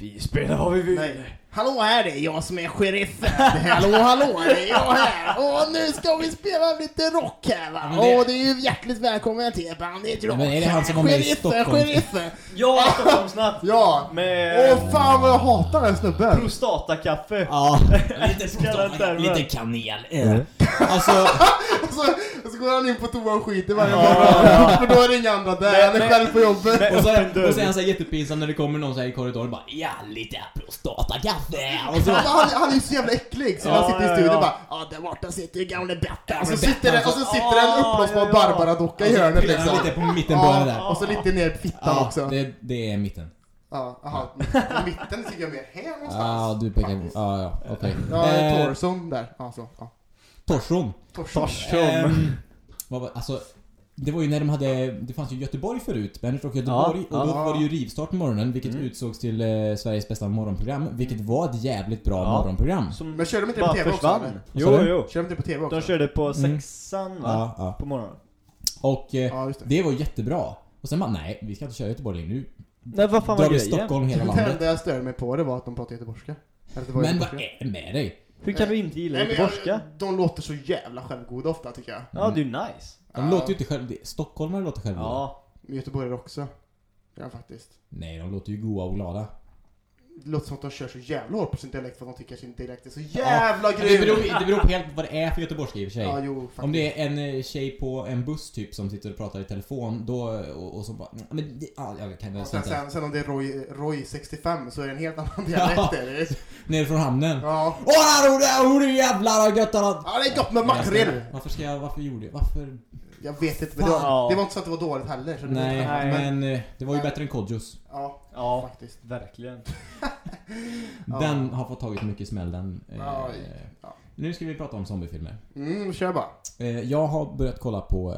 Vi spelar vad vi vill. Nej. Hallå här, det är jag som är sheriffen. hallå, hallå, det är jag här. Och nu ska vi spela lite rock här va. Det- Och det är ju hjärtligt välkommen till Bandit Rock. Men är det han som var med i Sheriffen, Stockholm? Sheriffen. Ja, Stockholmsnatt! Ja. Med Åh fan vad jag hatar den snubben. prostatakaffe. Ja, termen. lite kanel. Alltså, Och så, går han in på toa och skiter varje Ja. morgon. För då är det inga andra där, Men- han är själv på jobbet. men- och så, och är han så jättepinsam när det kommer någon så här i korridoren bara Ja, lite prostatakaffe. Och så, Han, han är ju så jävla äcklig, så Ja, han sitter i ja, studion ja. och bara Ja, där borta sitter ju gamle Berta. Och så sitter det, och så sitter en uppblåsbar ja, ja. Barbara-docka i hörnet pillar liksom. lite på mittenbölen där. Ja, och så lite ner fittan Ja, också. det, det är mitten. Ja, aha. Mitten tycker jag mer här Ja, någonstans. du pekar... Ja, ja, okej. Ja, Eh, torson där. Ja, så. Ja. Torson. Torson. Torson. Ehm, vad var, alltså, det var ju när de hade, det fanns ju Göteborg förut, Bandit Rock Göteborg, Ja, och då ja. var det ju rivstart på morgonen, vilket Mm. utsågs till eh, Sveriges bästa morgonprogram, vilket var ett jävligt bra Ja. morgonprogram. Som Men körde de inte det på TV också, eller? Jo, jo. Kör de inte på TV också? De körde på Mm. sexan va? Ja. På morgonen. Och eh, Ja, just det. det var jättebra. Och sen bara, nej, vi ska inte köra Göteborg längre nu. Nej vad fan var grejen? Stockholm hela Det landet. enda jag störde mig på det var att de pratade göteborgska. Det Men vad är det med dig? Hur kan du inte gilla göteborgska? De låter så jävla självgoda ofta tycker jag. Ja, det är nice. De låter ju inte själv... Stockholmare låter själva. Ja. Göteborgare också. Ja, faktiskt. Nej, de låter ju goa och glada. det låter som att de kör så jävla hårt på sin dialekt för att de tycker sin dialekt är så jävla Det beror, grym! det beror på helt på vad det är för göteborgska i och för sig. Ja, jo, faktiskt. Om det är en eh, tjej på en buss typ som sitter och pratar i telefon då, och, och så bara... "Mm, Men det, ja, jag kan Och sen, sen, sen om det är Roy, Roy 65 så är det en helt annan dialekt. är det. Ner från hamnen. Ja. Åh, där, där, där, jävlar vad gött ja, det är gott med makrill! Varför ska jag, varför gjorde jag, varför? Jag vet inte, men det var, det var inte så att det var dåligt heller. Så det Nej, var, men, men eh, det var ju bättre än Kodjos. ja, Ja, faktiskt. verkligen. Den har fått tagit mycket smäll den. eh, Oj. Ja. Nu ska vi prata om zombiefilmer. Mm, kör bara. Eh, jag har börjat kolla på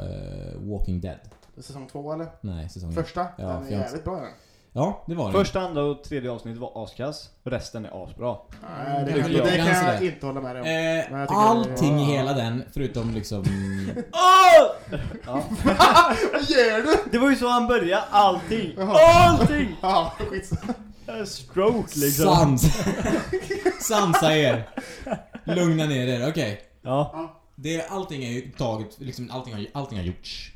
Walking Dead. Säsong två eller? Nej, säsongen. Första? Ja, den är jävligt bra den. Ja, det var det. Första, andra och tredje avsnittet var askass. Resten är asbra. Nej, det, det kan, det lite kan jag inte hålla med dig om. Eh, Men jag tycker allting det- i hela den, förutom liksom... Ja. Vad gör du? Det var ju så han började, allting. Allting! Ja, skitsamma. Stroke liksom. Sans! Sansa er! Lugna ner er, okej. Ja. Det, allting är ju taget, liksom allting har, allting har gjorts.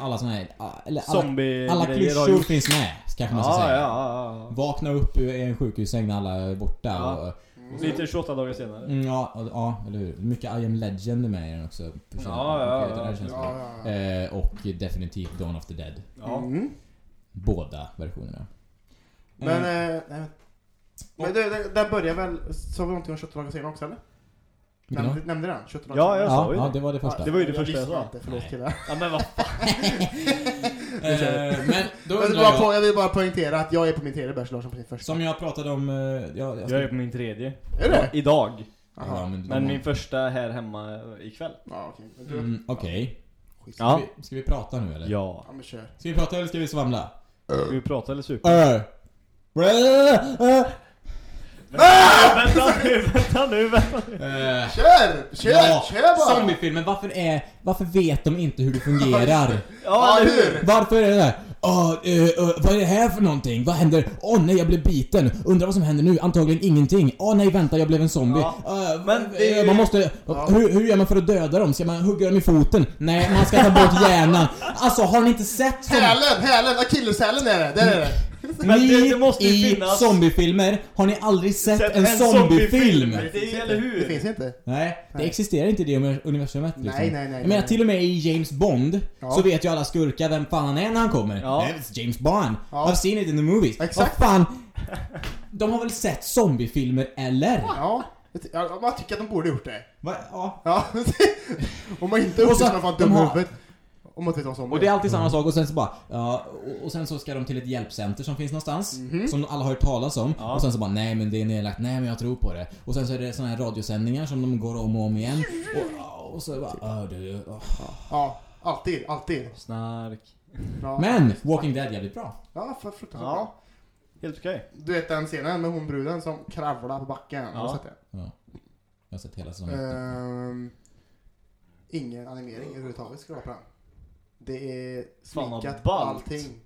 Alla såna här, ah, eller alla, Zombie klyschor finns med, kanske man ska Ja, ja, säga. ja, Vakna upp i en sjukhussäng när alla är borta Ja. och... ja. Lite 28 dagar senare. Mm, ja, och- ja, eller hur? Mycket I am legend är med i den också. Ja, ja, ja. Ja, ja, ja. Eh, och definitivt Dawn of the Dead. Ja. Mm. Båda versionerna. Men, Eh, eh, nej, men, det, den börjar väl, sa vi någonting om 28 dagar senare också eller? Nämnde, nämnde den? 28 dagar Ja, jag sa ja, ju ja, det. det var det första. Det var ju det jag första jag lyssnade sa. inte, förlåt Nej. killar. Ja men vad fan. Eh, men då Jag vill, undrar bara jag, jag vill bara poängtera att jag är på min tredje bärs, Larsson på sin första. som jag pratade om... eh, jag, jag Jag ska, är på min tredje. Är det? Idag. ja, Jaha. men, Men min första här hemma ikväll. Ja, okej. Men du- Mm, Okej. Skit. Ska, Ja. vi, ska vi prata nu eller? Ja. Ja, men kör. Ska vi prata eller ska vi svamla? Ska vi prata eller supa? Äh. Äh. Vänta nu, vänta nu, vänta nu. Eh, Kör! Kör! Ja, kör bara! zombiefilmer, varför är... Varför vet de inte hur det fungerar? Ja, eller hur? Varför är det där? Åh, eh, eh, vad är det här för någonting? Vad händer? Åh nej, jag blev biten. Undrar vad som händer nu? Antagligen ingenting. Åh nej, vänta, jag blev en zombie. Ja, Eh, men ju- Man måste... Ja. Hur, hur gör man för att döda dem? Ska man hugga dem i foten? Nej, man ska ta bort hjärnan. Alltså, har ni inte sett. Hälen, hälen, akilleshälen är det, där är det. Men ni det- det måste ju i finnas- zombiefilmer, har ni aldrig sett, Sett en, zombiefilm? Det är, eller Det hur? finns inte. Nej, det Nej. existerar inte i det universumet liksom. Nej, nej, nej. Jag menar nej. till och med i James Bond Ja. så vet ju alla skurkar vem fan han är när han kommer. Ja. It's James Bond. Ja. I've seen it in the movies. Exakt. Vad fan? De har väl sett zombiefilmer, eller? Ja, jag ty- ja, man tycker att de borde gjort det. Va? Ja. Ja. Om man inte Och uppför så- sig man fan de dum i har- huvudet. Om vad som Och det är alltid samma sak och sen så bara, ja, och, och sen så ska de till ett hjälpcenter som finns någonstans. Mhm. Som alla har hört talas om. Ja. Och sen så bara, nej men det är nedlagt, nej men jag tror på det. Och sen så är det såna här radiosändningar som de går om och om igen. Och, och så bara, "Åh, du, åh." Ja, alltid, alltid. Snark. Ja. Men, Walking Dead jävligt bra. Ja, för fruktansvärt Ja. bra. Helt okej. Du vet den scenen med hon bruden som kravlar på backen? Har du Ja. sett det? Ja. Jag har sett hela säsongen. Ehm, ingen animering överhuvudtaget ska vara på den. Det är Fan, vad sminkat ballt. allting.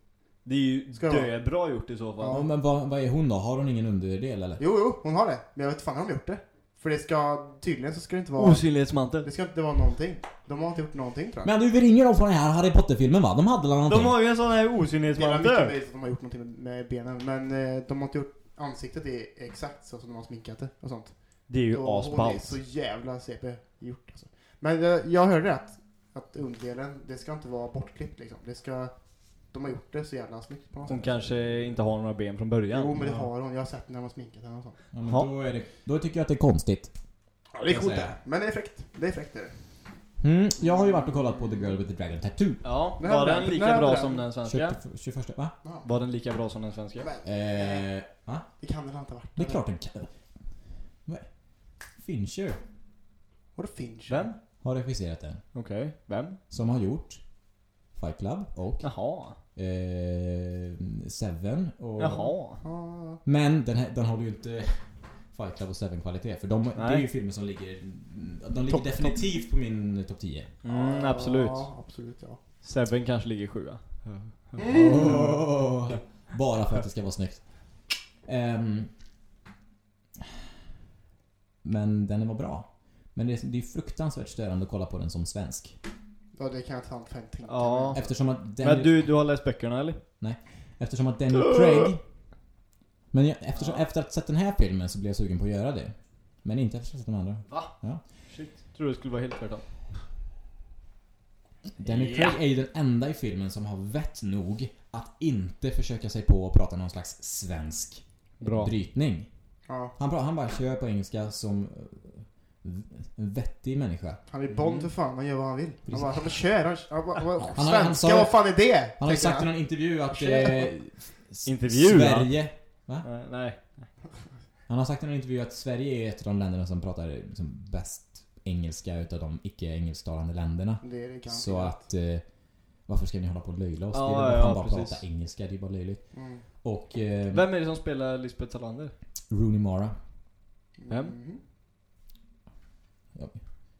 Det är ju Ska det vara? döbra gjort i så fall. Ja, men vad, vad är hon då? Har hon ingen underdel eller? Jo, jo, hon har det. Men jag vet fan hur de gjort det. För det ska, tydligen så ska det inte vara, Osynlighetsmantel. det ska inte vara någonting. De har inte gjort någonting tror jag. Men du, vi ringer dem från den här Harry Potter-filmen va? De hade väl någonting? De har ju en sån här Det är mycket osynlighetsmantel. möjligt att de har gjort någonting med, med benen. Men eh, de har inte gjort, ansiktet är exakt så som de har sminkat det och sånt. Det är ju Och Hon är asballt. så jävla CP gjort alltså. Men eh, jag hörde att, att underdelen, det ska inte vara bortklippt liksom. Det ska, de har gjort det så jävla snyggt på något Hon sätt. kanske inte har några ben från början. Jo men det har hon, jag har sett när de har sminkat henne och sånt. Ja, men Ja. då, är det, då tycker jag att det är konstigt. Ja det är Jag coolt säger. det. Men det är fräckt. Det är fräckt det. Mm, jag har ju varit och kollat på The Girl with the Dragon Tattoo. Ja, var den den? lika bra som den svenska? 21, 21 va? Var den lika bra som den svenska? Men, Eh, va? det kan väl inte ha varit Det är klart den kan. Vad? Fincher Vadå Finch? Vem? Har regisserat den. Okej, vem? Som har gjort Fight Club och Jaha. eh, Seven och... Jaha. Ja, Men den, här, den håller ju inte Fight Club och Seven kvalitet. För de, det är Nej. ju filmer som ligger... De ligger Topp, definitivt på min topp 10. Mm, absolut. Ja, absolut ja. Seven kanske ligger sjua. Åh, bara för att det ska vara snyggt. Ehm, men den var bra. Men det är, det är fruktansvärt störande att kolla på den som svensk. Ja det kan jag fan fan tänka Ja. mig. Eftersom att Men Daniel, du, du har läst böckerna eller? eftersom att Daniel Craig Men jag, eftersom, Ja. efter att ha sett den här filmen så blev jag sugen på att göra det. Men inte efter att ha sett de andra. Va? Ja. Shit. Tror det skulle vara helt tvärtom. Danny Ja. Craig är ju den enda i filmen som har vett nog att inte försöka sig på att prata någon slags svensk Bra. brytning. Ja. Han, pra- han bara kör på engelska som vettig människa. Han är Bond för fan, han gör vad han vill. Han bara, han bara kör, han, han, bara, han, bara, Han har- han svenska, sa- vad fan är det? Han har sagt i någon intervju att... Eh, Intervju, va? Sverige... Nej, nej. Han har sagt i någon intervju att Sverige är ett av de länderna som pratar liksom bäst engelska utav de icke-engelsktalande länderna. Det är det kan Så att... Eh, varför ska ni hålla på och löjla oss? Ja, det är väl ja, bara precis. prata engelska, det är bara löjligt. Mm. Och... Eh, Vem är det som spelar Lisbeth Salander? Rooney Mara. Vem? Mm.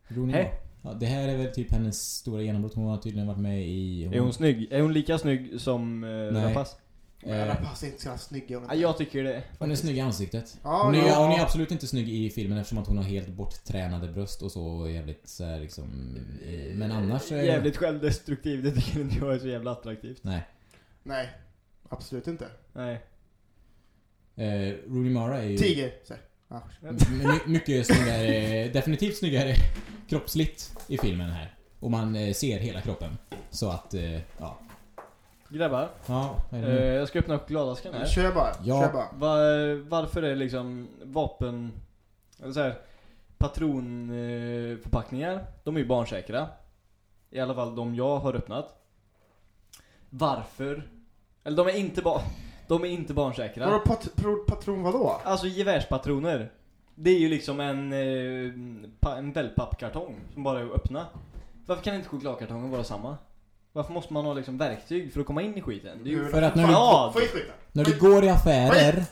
Rooney Hej. Mara. Ja, det här är väl typ hennes stora genombrott. Hon har tydligen varit med i... Är hon snygg? Är hon lika snygg som uh, Nej. Rapace? Men Eh, Rapace är inte så jävla snygga. hon Ja, jag tycker det. Hon är snygg i ansiktet. Ja, Hon är, ja. hon är absolut inte snygg i filmen eftersom att hon har helt borttränade bröst och så jävligt så här, liksom... eh, Men annars så är Jävligt självdestruktiv, det tycker inte jag är så jävla attraktivt. Nej. Nej, absolut inte. Nej. Eh, Rooney Mara är ju... Tiger, så. My, my- mycket snyggare, definitivt snyggare kroppsligt i filmen här. Och man eh, ser hela kroppen. Så att, eh, ja. Grabbar, Ja, eh, jag ska öppna chokladaskan här. Kör bara, Ja. kör bara. Va, varför är liksom vapen... Eller så här, patronförpackningar, de är ju barnsäkra. I alla fall de jag har öppnat. Varför? Eller de är inte ba, De är inte barnsäkra. Vadå pat, pro, patron vadå? Alltså gevärspatroner. Det är ju liksom en, eh, pa, en wellpappkartong som bara är att öppna. Varför kan inte chokladkartongen vara samma? Varför måste man ha liksom verktyg för att komma in i skiten? Det är ju För att när du- Ja, Få hit skiten. När du går i affärer,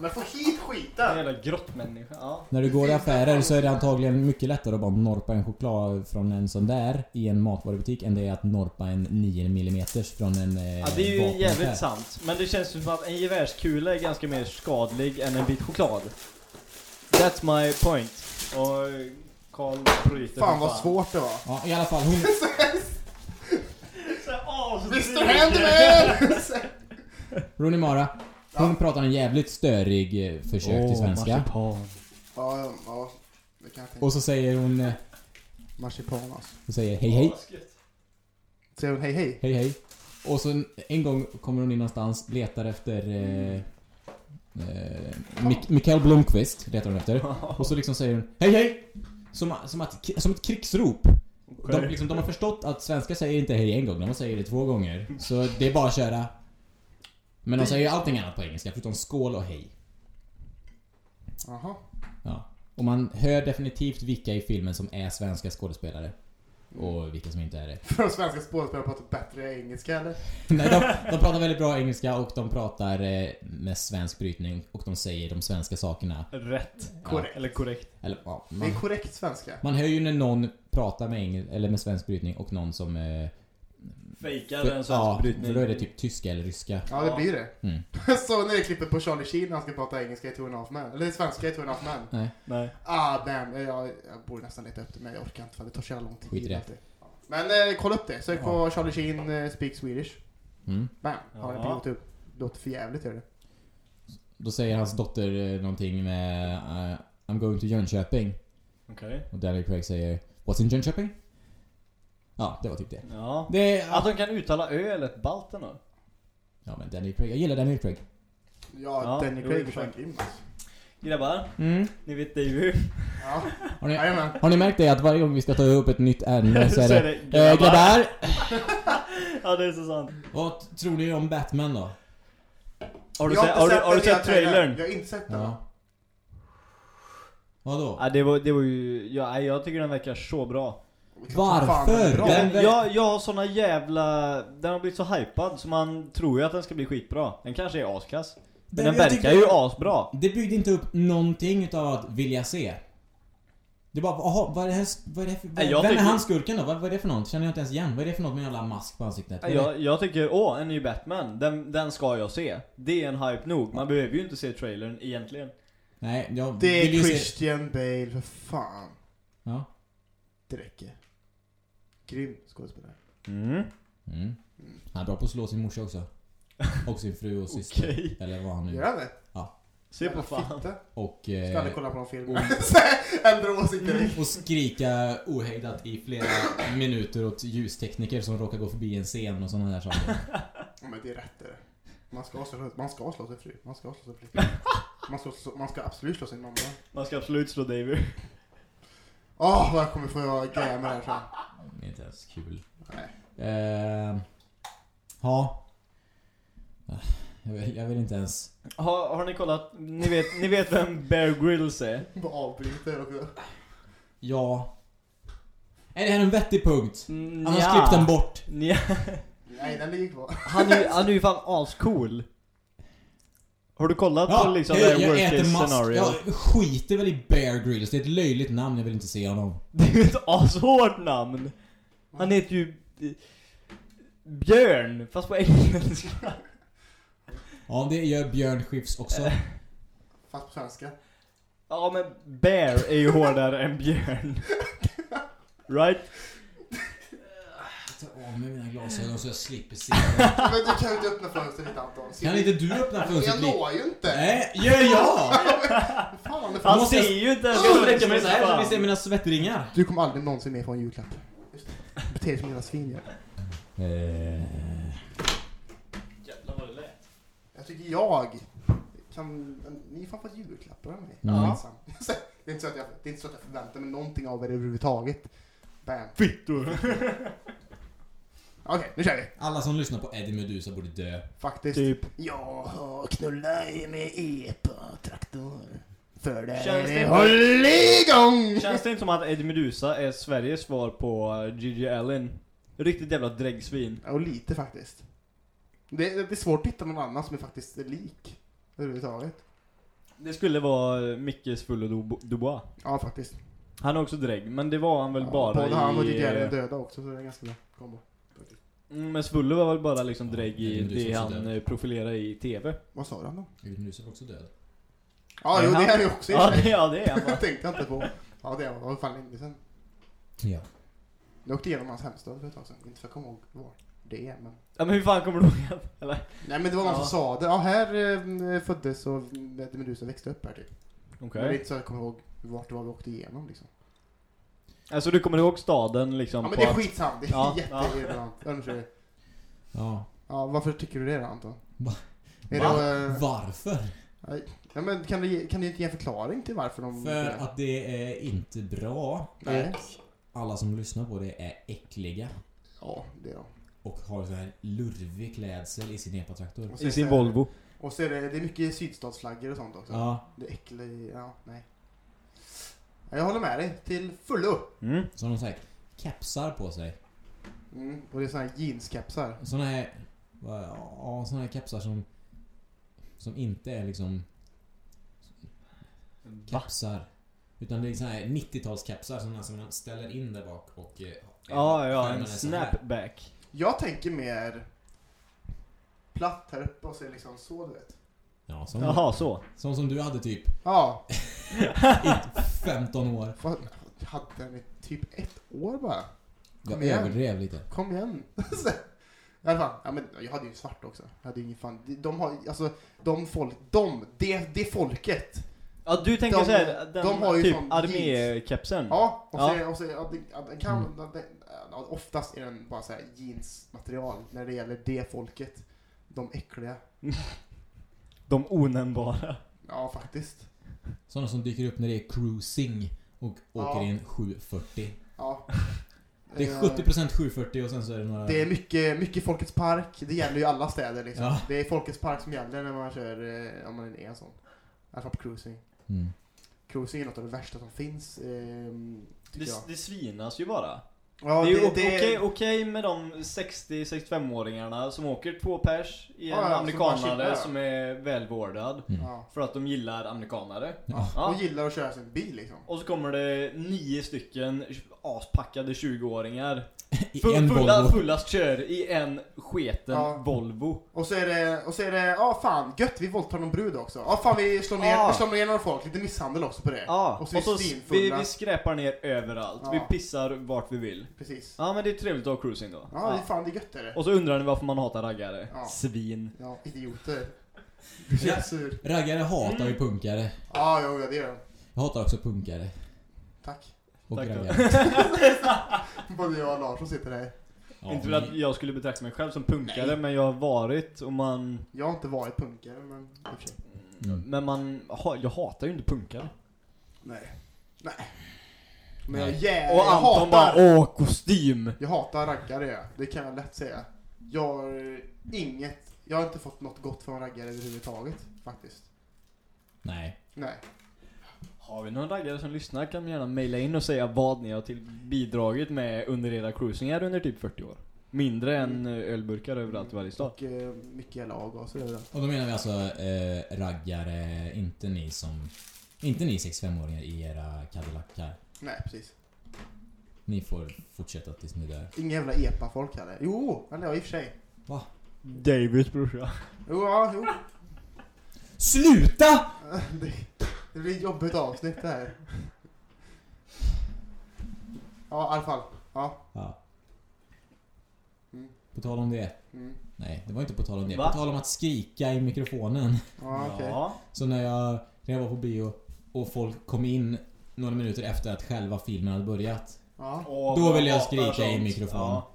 Men få hit en skiten! jävla grottmänniska. Ja. när du går i affärer så är det antagligen mycket lättare att bara norpa en choklad från en sån där i en matvarubutik än det är att norpa en 9 mm från en eh, ja, det är ju jävligt sant. Men det känns ju som att en gevärskula är ganska mer skadlig än en bit choklad. That's my point. Och Carl bryter Fan vad svårt det var. Ja, i alla fall hon... Mr. Handyman! Rooney Mara. Hon pratar en jävligt störig eh, försök till svenska. marsipan. Ja, ja. Det kan jag tänka Och så säger hon... eh, Marsipan alltså. Hon säger hej hej, Säger hon hej hej? hej hej. Och så en gång kommer hon in någonstans, letar efter... Eh, eh, Mik- Mikael Blomqvist letar hon efter. Och så liksom säger hon hej hej! Som, som, att, som ett krigsrop. De, liksom, de har förstått att svenskar säger inte hej en gång, de säger det två gånger. Så det är bara att köra. Men de säger ju allting annat på engelska förutom skål och hej. Jaha. Ja. Och man hör definitivt vilka i filmen som är svenska skådespelare. Och vilka som inte är det. För de svenska skådespelarna pratar bättre engelska eller? Nej, de, de pratar väldigt bra engelska och de pratar eh, med svensk brytning och de säger de svenska sakerna. Rätt. Korrekt. Eller korrekt. Eller, ja, Det är man, korrekt svenska. man hör ju när någon pratar med, engel, eller med svensk brytning och någon som... Eh, Fejkar för, en svensk ja, brytning. då är det typ tyska eller ryska. Ja, det blir det. Mm. Så när det klipper på Charlie Sheen när han ska prata engelska i Two and a half men. Eller svenska i Two and a half men. Nej. Nej. Ah, damn. Jag, jag borde nästan leta upp det men jag orkar inte för det tar så jävla lång tid. Skit i det. alltid. Ja. Men eh, kolla upp det. Sök på Charlie Sheen eh, Speak Swedish. Mm. Bam. Har det på Ja. Youtube. Låter för jävligt gör det. Då säger hans dotter eh, någonting med eh, I'm going to Jönköping. Okej. Och Daniel Craig säger What's in Jönköping? Ja, det var typ det. Ja. Det... Att de kan uttala ö eller ett balten då? Ja men Daniel Craig, jag gillar Daniel Craig. Ja, Ja, Danny jo, Craig är och fan grym alltså. Grabbar, Mm. ni vet Davy. Ja, Har, ni, jajamän. har ni märkt det att varje gång vi ska ta upp ett nytt ämne så är Så är det... det Eh, grabbar! ja, det är så sant. Vad tror ni om Batman då? Har du, Jag sett, har du, har du den sett nya trailern. trailern? Jag har inte sett den. Ja. Vadå? Ja, det var, det var ju... Ja, nej, jag tycker den verkar så bra. Varför? Den. Den- Den, jag, jag har såna jävla... Den har blivit så hypad så man tror ju att den ska bli skitbra. Den kanske är askass. Men den jag verkar ju asbra. Det byggde inte upp någonting utav att vilja se. Det var aha, vad är det här, vad är det för, jag Vem är han skurken då? Vad, vad är det för något? Känner jag inte ens igen. Vad är det för något med en jävla mask på ansiktet? Vad? Jag, jag tycker, åh, en ny Batman. Den, den ska jag se. Det är en hype nog. Man behöver ju inte se trailern egentligen. Nej, jag Det är ju se... Christian Bale, för fan. Ja. Det räcker. Grym skådespelare. Mm. Mm. Han är bra på att slå sin morsa också. Och sin fru och syster. Okej. Eller vad han nu... Gör han det? Se på fan. Fitta. Och... Ska Eh, aldrig kolla på någon film. och- Ändra åsikter. och skrika ohejdat i flera minuter åt ljustekniker som råkar gå förbi en scen och sådana där saker. Ja, men det är rätt det. Man ska slå, man ska slå sin fru. Man ska slå sin flickvän. Man ska, slå- man ska absolut slå sin mamma. Man ska absolut slå Davy. Åh, vad jag kommer få grejer med det här sen. Det är inte ens kul. Nej. Eh, ja. Jag vill, jag vill inte ens... Har, har ni kollat? Ni vet, ni vet vem Bear Grylls är? Bara avbryter också. Ja. Är det här en vettig punkt? Mm, Han har klippt den bort. Nja. Nej, den ligger kvar. Han är, han är ju fan ascool. Har du kollat på Ja, liksom jag, det jag worst äter scenario? Jag skiter väl i Bear Grylls. Det är ett löjligt namn, jag vill inte se honom. Det är ju ett ashårt namn. Han heter ju... eh, Björn, fast på engelska. Ja, det gör Björn Skifs också. Fast på svenska. Ja men Bear är ju hårdare än Björn. Right? Jag tar av mig mina glasögon så jag slipper se. Men du kan ju inte öppna fönstret lite Anton. Ser Kan du- inte du öppna fönstret Jag når ju inte. Nej, gör jag! Fan, det Han fan. ser ju inte ens Jag ska sträcka mig så så här så ni ser mina svettringar. Du kommer aldrig någonsin mer få en julklapp. Just det. Bete dig som dina svin gör. Eh, Jävlar vad det lät. Jag tycker jag kan... Ni har fan fått julklappar av mig. Mm. Det är inte så att jag, det är inte så att jag förväntar mig någonting av er överhuvudtaget. Bam. Fittor. Okej, nu kör vi. alla som lyssnar på Eddie Meduza borde dö. Faktiskt. Typ. Ja, knulla med epa-traktor. För det Känns det- håll igång! Känns det inte som att Eddie Meduza är Sveriges svar på uh, Gigi Allen? Riktigt jävla dräggsvin. Ja, och lite faktiskt. Det, det är svårt att hitta någon annan som är faktiskt lik. Överhuvudtaget. Det skulle vara Mickes Full och Du- Dubois. Ja, faktiskt. Han är också drägg, men det var han väl ja, bara Både han och i... Gigi Allen är eh, döda också, så det är ganska bra kombo. Mm, men Svullo var väl bara liksom drägg i Meduza det är också han eh, profilerade i TV. Vad sa han då? Meduza var också död. Ja, jo, det är han ju också Ja, det, ja, det är han Det tänkte jag inte på. Ja, det var fan länge sedan. Ja. Jag åkte igenom hans hemstad för ett tag sedan. Inte för att jag kommer ihåg var det är, men... Ja, men hur fan kommer du ihåg det? Eller? Nej, men det var någon Ja. som sa det. Ja, här eh, föddes och Eddie Meduza växte upp här typ. Okej. Men det är inte så att jag kommer ihåg vart det var vi åkte igenom liksom. Alltså du kommer ihåg staden liksom Ja, men på det är skitsamma. Det är Ja, jätteirrelevant. Ja. Ja. Ja. varför tycker du det då, Anton? Va? Är Va? det, eh, Varför? Ja, men kan, du ge, kan du inte ge en förklaring till varför de... För att det är inte bra. Nej. Och alla som lyssnar på det är äckliga. Ja, det är de. Och har så här lurvig klädsel i sin epatraktor. I sin det Volvo. Och så är det, det är mycket sydstatsflaggor och sånt också. Ja, Det är äckligt, ja, nej. Ja, Jag håller med dig, till fullo. Mm. så har de så här kepsar på sig. Mm. Och det är såna här jeanskepsar. Såna här... Ja, såna här kepsar som... Som inte är liksom? Kepsar. Utan det är såna här 90-talskepsar som alltså man ställer in där bak och... eh, Ja, ja, en snapback. Jag tänker mer platt här uppe och det liksom så, du vet. Ja, som, Jaha, så. som som du hade typ Ja, i 15 år. jag hade den i typ ett år bara. Jag Kom igen. överdrev lite. Kom igen. I alla fall, ja, men jag hade ju svart också. Jag hade ju ingen fan, de, de har alltså, de folk, de, det, det folket. Ja, du tänker De- såhär, den de har ju typ armékepsen. Ja, och så, Ja. och så, ja, det, kan, Mm. ja, oftast är den bara så här jeansmaterial när det gäller det folket. De äckliga. De onämnbara. Ja, faktiskt. Sådana som dyker upp när det är cruising och åker Ja. i en 740. Ja. Det är Eh, 70% 740 och sen så är det några... Det är mycket, mycket Folkets Park. Det gäller ju alla städer liksom. Ja. Det är Folkets Park som gäller när man kör, eh, om man är en sån. I alla fall på cruising. Mm. Cruising är något av det värsta som finns, tycker Det, jag. det svinas ju bara. Ja, det är ju okej okej med de 60-65-åringarna som åker två pers i en Ja, ja, som amerikanare som är välvårdad. Mm. Ja. För att de gillar amerikanare. Ja. Ja. Och gillar att köra sin bil liksom. Och så kommer det nio stycken aspackade 20-åringar. I Full, en fulla, Volvo. fullast kör i en sketen Ja. Volvo. Och så är det, och så är det, ja fan, gött vi våldtar någon brud också. Ja fan vi slår ner, Ja. vi slår ner några folk, lite misshandel också på det. Ja, Och så är vi vi, svinfulla. vi skräpar ner överallt. Ja. Vi pissar vart vi vill. Precis. Ja men det är trevligt att ha cruising då. Ja, det är fan det är gött är det. Och så undrar ni varför man hatar raggare. Ja. Svin. Ja, idioter. Jag är sur. Raggare hatar ju punkare. Ja, jo, ja, det gör de. Jag hatar också punkare. Tack. Och Tack. Både jag och Larsson sitter här. Ja, Inte för att jag skulle betrakta mig själv som punkare, Nej. men jag har varit och man... Jag har inte varit punkare, men sig. Mm. Men man... Jag hatar ju inte punkare. Nej. Nej. Men jag, Nej. jä- Och jag Anton hatar... bara åh kostym! Jag hatar raggare, ja. det kan jag lätt säga. Jag har inget... Jag har inte fått något gott från raggare överhuvudtaget, faktiskt. Nej. Nej. Har vi någon raggare som lyssnar kan ni gärna mejla in och säga vad ni har till bidragit med under era cruisingar under typ 40 år. Mindre än eh, ölburkar överallt i varje stad. Och eh, mycket jävla avgaser överallt. Och då menar vi alltså eh, raggare, inte ni som... Inte ni 65-åringar i era Cadillacar. Nej, precis. Ni får fortsätta tills ni dör. Inga jävla epa-folk heller. Jo, eller ja, i och för sig. Davids brorsa. Jo, ja, jo. SLUTA! Det, det blir ett jobbigt avsnitt det här. Ja, i alla fall. Ja. Ja. Mm. På tal om det. Mm. Nej, det var inte på tal om det. Va? På tal om att skrika i mikrofonen. Ja, okej. Ja. Så när jag, när jag var på bio och folk kom in några minuter efter att själva filmen hade börjat. Ja. Då vill jag skrika i mikrofon. Ja.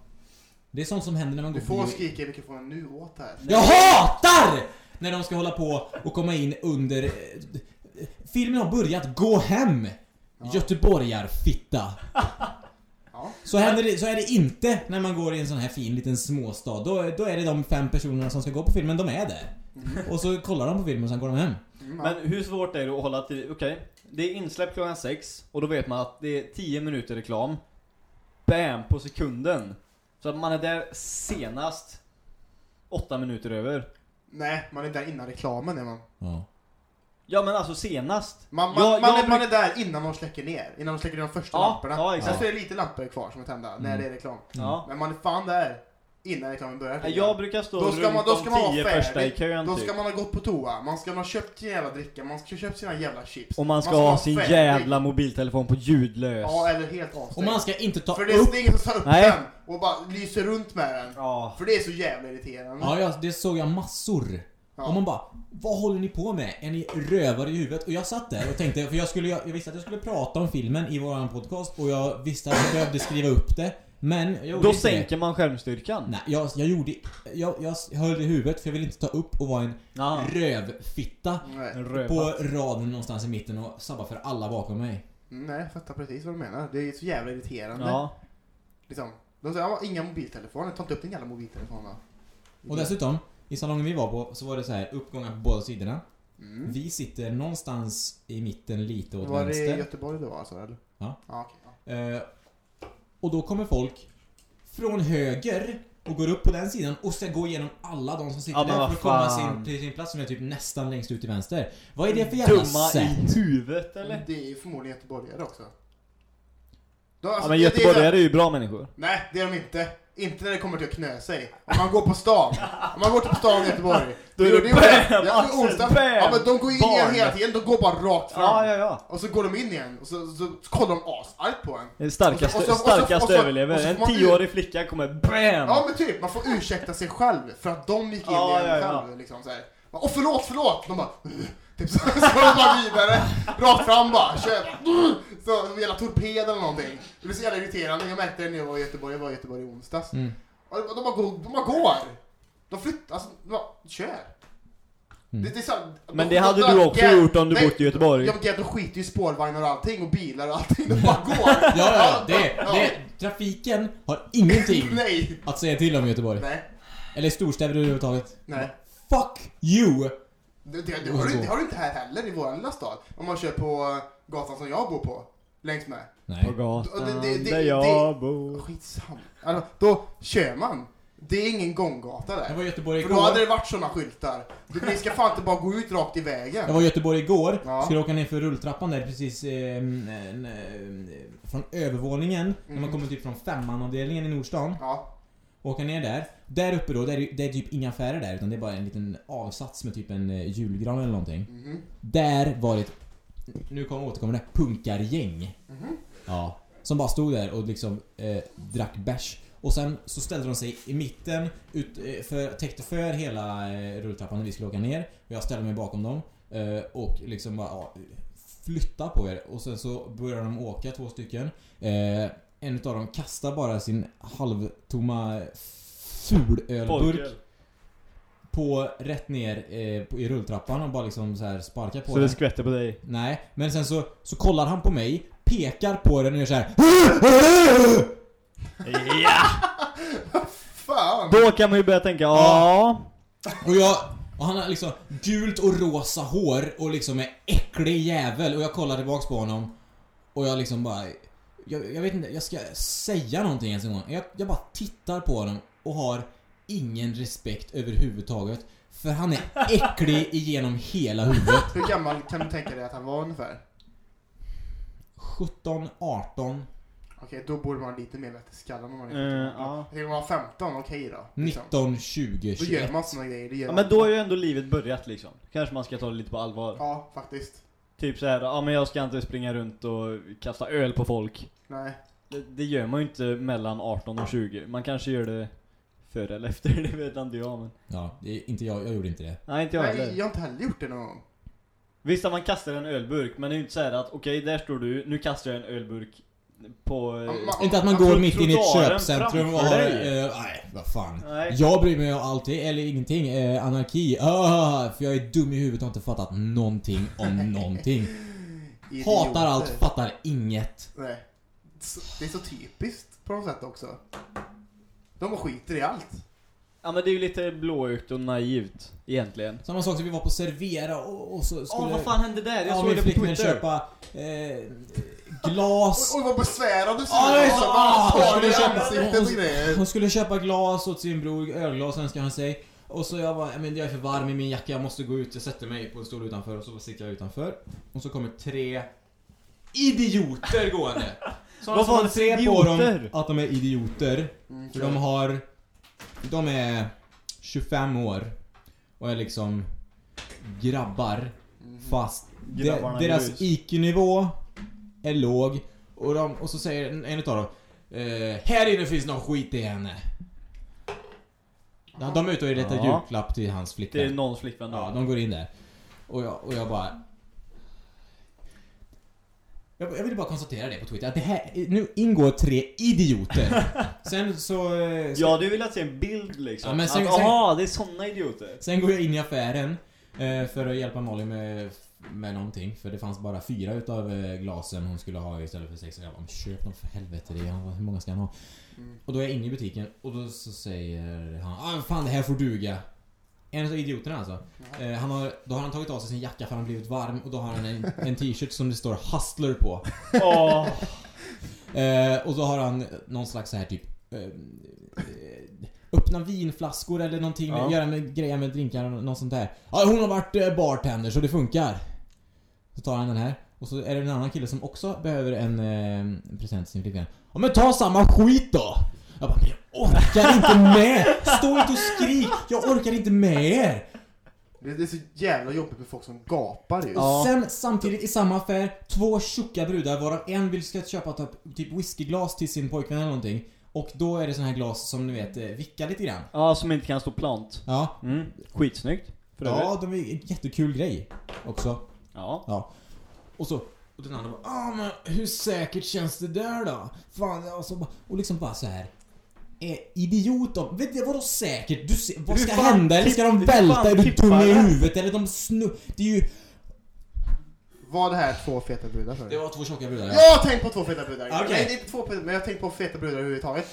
Det är sånt som händer när man går Du på bio. får skrika i mikrofonen nu åt här. Jag hatar när de ska hålla på och komma in under... Filmen har börjat, gå hem! Ja. Göteborgarfitta. Ja. Så, händer det, så är det inte när man går i en sån här fin liten småstad. Då, då är det de fem personerna som ska gå på filmen, de är där. Mm. Och så kollar de på filmen och sen går de hem. Mm. Men hur svårt är det att hålla till... Okej, det är insläpp klockan sex och då vet man att det är 10 minuter reklam. Bam, på sekunden. Så att man är där senast 8 minuter över. Nej, man är där innan reklamen är man. Ja. Ja men alltså senast. Man, man, Jag- man, jag är, man är där innan de släcker ner. Innan de släcker ner de första Ja, lamporna. ja, Sen så är det lite lampor kvar som är tända när Mm. det är reklam. Ja. Men man är fan där innan reklamen börjar. tycker Jag brukar stå Då ska runt man- då ska man de vara 10 färdig. första i kön Då typ. ska man ha gått på toa, man ska ha köpt sin jävla dricka, man ska ha köpt sina jävla chips. Och man ska, Man ska ha vara sin färdig. jävla mobiltelefon på ljudlös. Ja, eller helt avstängd. Och man ska inte ta För det är upp... ingen som tar upp Nej. den och bara lyser runt med den. Ja. För det är så jävla irriterande. Ja, ja, det såg jag massor. Ja. Och man bara, vad håller ni på med? Är ni rövare i huvudet? Och jag satt där och tänkte, för jag, skulle, jag visste att jag skulle prata om filmen i våran podcast och jag visste att jag behövde skriva upp det. Men jag gjorde Då inte det. sänker man skärmstyrkan. Nej, jag, jag gjorde... Jag, jag höll i huvudet för jag ville inte ta upp och vara en Ja. rövfitta Nej. På raden någonstans i mitten och sabba för alla bakom mig. Nej, jag fattar precis vad du menar. Det är så jävla irriterande. Ja. Liksom. De säger, ja, inga mobiltelefoner, ta inte upp din jävla mobiltelefon då. Och dessutom, i salongen vi var på så var det så här uppgångar på båda sidorna. Mm. Vi sitter någonstans i mitten lite åt Var det i vänster. Göteborg det var alltså, eller? Ja. Ja, okej. ja. Eh, och då kommer folk från höger och går upp på den sidan och ska gå igenom alla de som sitter Ja, men där för att komma sin, till sin plats som är typ nästan längst ut till vänster. Vad är det för jävla Dumma sätt? i huvudet eller? Men Det är ju förmodligen göteborgare också. Då, Ja alltså, men det- det är göteborgare är ju bra människor. Nej, det är de inte. Inte när det kommer till att knö sig. Om man går på stan. Om man går till stan i Göteborg. Då är det var det. bam, Ja, Axel, onsdag. bam, Ja men de går in igen hela tiden. De går bara rakt fram. Ja, ja, ja. Och så går de in igen. Och så, så, så kollar de asargt på en. Den starkaste, Och så- och så- och så- starkaste och så- överlever. och En tioårig flicka kommer BAM! Ja men typ, man får ursäkta sig själv för att de gick in Ja, igen ja, ja. själv. Liksom, så här. Åh förlåt, förlåt! De bara... Typ så, så går de bara vidare. Rakt fram bara. Kör. Så, en jävla torped eller någonting. Det blir så jävla irriterande. Jag märkte det när jag var i Göteborg. Jag var i Göteborg i onsdags. Mm. Och de, de, bara, går, de bara går. De flyttar, alltså, de bara, kör. Mm. Det, det är så, Men det hade du också gjort om du nej, bott i Göteborg. Ja, men de skiter ju i spårvagnar och allting och bilar och allting. De bara går. Ja, ja, det, det, trafiken har ingenting Nej. att säga till om i Göteborg. Nej. Eller storstäder överhuvudtaget. Nej. Fuck you! Det, det, det, har du, det har du inte här heller i vår lilla stad. Om man kör på gatan som jag bor på. Längs med. Nej. På gatan det- det- det- där det- jag bor. Skitsamma. Alltså, då kör man. Det är ingen gånggata Jag där. var i Göteborg För då hade igår. det varit såna skyltar. Ni ska fan inte bara gå ut rakt i vägen. Jag var i Göteborg igår. Ja. Skulle åka ner för rulltrappan där precis eh, n- n- från övervåningen. När man Mm. kommer typ från femmanavdelningen i Nordstan. Ja. Åka ner där. Där uppe då, där är, det är typ inga affärer där utan det är bara en liten avsats med typ en eh, julgran eller någonting. Mhm. Där var det ett, nu kommer återkommer det, punkargäng. Mhm. Ja. Som bara stod där och liksom eh, drack bärs. Och sen så ställde de sig i mitten, ut, eh, för, täckte för hela eh, rulltrappan när vi skulle åka ner. Och jag ställde mig bakom dem. Eh, och liksom bara, ja, flytta på er. Och sen så började de åka, två stycken. Eh, en utav dem kastar bara sin halvtomma fulölburk Folköl på rätt ner eh, på, i rulltrappan och bara liksom så här sparkar på Så den. det skvätter på dig. Nej, men sen så, så kollar han på mig, pekar på den och gör så här. Ja! Fan! Då kan man ju börja tänka, ja. Och jag... Och han har liksom gult och rosa hår och liksom är äcklig jävel och jag kollar tillbaks på honom och jag liksom bara... Jag, jag vet inte, jag ska säga någonting ens en gång. Jag, jag bara tittar på honom och har ingen respekt överhuvudtaget. För han är äcklig igenom hela huvudet. Hur gammal kan du tänka dig att han var ungefär? 17, 18, Okej, då borde man ha lite mer vett i skallen om man är Eh, 17. ja. Jag tänker om man var 15, okej då. liksom. 19, 20, Då gör 21. man såna grejer. Det gör ja. man. Men då är ju ändå livet börjat liksom. Kanske man ska ta det lite på allvar. Ja, faktiskt. Typ så här, ja men jag ska inte springa runt och kasta öl på folk. Nej. Det, det gör man ju inte mellan 18 och 20. Man kanske gör det före eller efter, det vet inte jag men. Ja, det är inte jag, jag gjorde inte det. Nej inte jag Nej, heller. jag har inte heller gjort det någon gång. Visst att man kastar en ölburk, men det är ju inte så här att okej där står du, nu kastar jag en ölburk på... eh, Ja, man- Inte att man Ja, går tro- mitt in i ett köpcentrum och har... eh, Nej, vad fan. Nej. Jag bryr mig om alltid, eller ingenting. Eh, anarki. Ah, för jag är dum i huvudet och har inte fattat någonting om någonting. Idioter. Hatar allt, fattar inget. Nej. Det är så typiskt på något sätt också. De skiter i allt. Ja men det är ju lite blåögt och naivt, egentligen. Samma sak som vi var på Servera och, och så Åh skulle... vad fan hände där? Jag ja, såg det på Twitter. köpa eh, glas. Oj, oj vad besvärad du ser ut. ah, skulle och grejer. Hon skulle köpa glas åt sin bror, ölglas önskar han sig. Och så jag bara, "Ja, men jag är för varm i min jacka, jag måste gå ut. Jag sätter mig på en stol utanför och så sitter jag utanför. Och så kommer tre idioter gående. Så Vad var man ser på dem idioter? att de är idioter. Mm, För de har... De är 25 år och är liksom grabbar. Mm. Fast de, deras. IQ-nivå är låg. Och, de, och så säger en, en utav dem eh, Här inne finns någon skit i henne. De är ute och letar Ja. julklapp till hans Det är flickvän. någons flickvän då. Ja, de går in där. Och jag, och jag bara... Jag, jag vill bara konstatera det på Twitter, att det här, nu ingår tre idioter. Sen så... eh, ska- Jag hade ju velat se en bild liksom. Ja, men sen- att, sen- aha, det är såna idioter. Sen går jag in i affären eh, för att hjälpa Molly med, med någonting. För det fanns bara fyra utav eh, glasen hon skulle ha istället för sex. Och jag bara, "Men köp dem för helvete. Det är, hur många ska han ha? Mm. Och då är jag inne i butiken och då så säger han ah, fan det här får duga. En av idioterna alltså. Eh, han har, då har han tagit av sig sin jacka för han blivit varm och då har han en, en t-shirt som det står 'Hustler' på. Åh. Eh, och så har han någon slags så här typ eh, eh, Öppna vinflaskor eller någonting, Ja. göra med grejer med drinkar och något sånt där. Ja, hon har varit eh, bartender så det funkar. Så tar han den här. Och så är det en annan kille som också behöver en, eh, en present till sin flickvän. Ja men ta samma skit då! Jag bara, men jag orkar inte med! Stå inte och skrik! Jag orkar inte med er! Det det är så jävla jobbigt med folk som gapar ju. Ja. Sen samtidigt i samma affär, två tjocka brudar varav en vill ska köpa typ, typ whiskyglas till sin pojkvän eller någonting. Och då är det sån här glas som ni vet eh, vickar lite grann. Ja, som inte kan stå plant. Ja. Mm. Skitsnyggt. För Ja, övrigt. de är en jättekul grej också. Ja. Och så, och den andra bara ah men hur säkert känns det där då? Fan, alltså, och liksom bara så här. Är idiot de, vet du vadå säkert? Du ser, vad ska fan hända? Eller ska de välta? Är du dum i det? huvudet? Eller de snu... Det är ju... Var det här två feta brudar sa Det var två tjocka brudar Jag har tänkt på två feta brudar. Okej. Nej, inte två men jag har tänkt på feta brudar överhuvudtaget.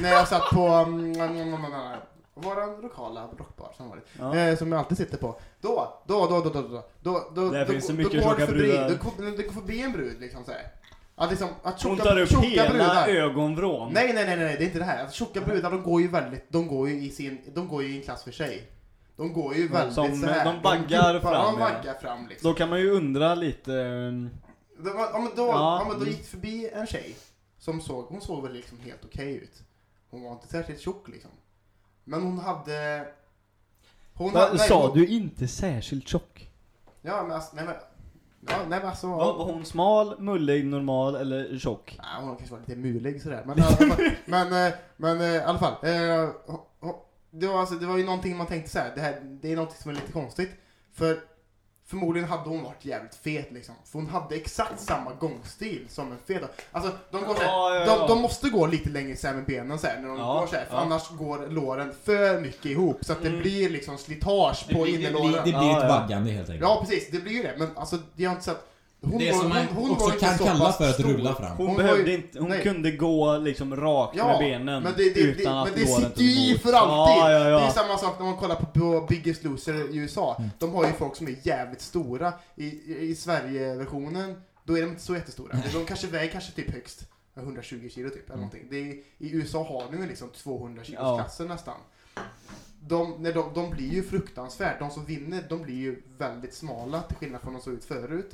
När jag satt på... mm, vår lokala rockbar som varit. Ja. Eh, som jag alltid sitter på. Då, då, då, då, då, då, då, då, Där då, finns det då, mycket då går tjocka det förbi, brudar. då, går- det går förbi en brud liksom så här. Att liksom, att Hon tjocka, tar upp tjocka hela brudar. ögonvrån. Nej, nej, nej, nej, det är inte det här. Alltså, tjocka brudar, de går ju väldigt, de går ju i sin, de går ju i en klass för sig. De går ju väldigt Som, så här. de baggar guppar, fram, De ja. baggar fram liksom. Då kan man ju undra lite... ehm, Det var, ja, men då, Ja. ja. men då Mm. gick förbi en tjej som såg, hon såg väl liksom helt okej ut. Hon var inte särskilt tjock liksom. Men hon hade... Hon Va, hade- nej, sa hon, du inte särskilt tjock? Ja men alltså, nej men... Ja, nej men alltså... Var, var hon smal, mullig, normal eller tjock? Nej, hon kanske var lite mulig sådär. Men, i alla fall, men, eh, men eh, i alla fall. eh, ho- ho- Det var, alltså, det var ju någonting man tänkte så här. Det, här, det är någonting som är lite konstigt. För förmodligen hade hon varit jävligt fet liksom. För hon hade exakt samma gångstil som en fet. Alltså de går så här, Ja, ja, ja. De, de måste gå lite längre isär med benen så här, när de Ja, går så här, för ja. annars går låren för mycket ihop så att det Mm. blir liksom slitage Det på blir, det, blir, innerlåren. det blir ett vaggande helt enkelt. Ja precis, det blir ju det. Men alltså, det har inte så att... Hon det är var- som man hon- hon också var inte kan kalla för att stor. rulla fram. Hon, Hon behövde inte, hon nej. kunde gå liksom rakt Ja, med benen Men det, det, utan det, att men det sitter ju emot. för alltid. Ja, ja, ja. Det är samma sak när man kollar på, på Biggest Loser i USA. Mm. De har ju folk som är jävligt stora. I, i, i Sverige-versionen, då är de inte så jättestora. De kanske väger kanske typ högst 120 kilo typ, eller Mm. någonting. Det är, I USA har de ju liksom 200 kilos Ja. klassen nästan. De, de, de blir ju fruktansvärt. De som vinner, de blir ju väldigt smala till skillnad från de såg ut förut.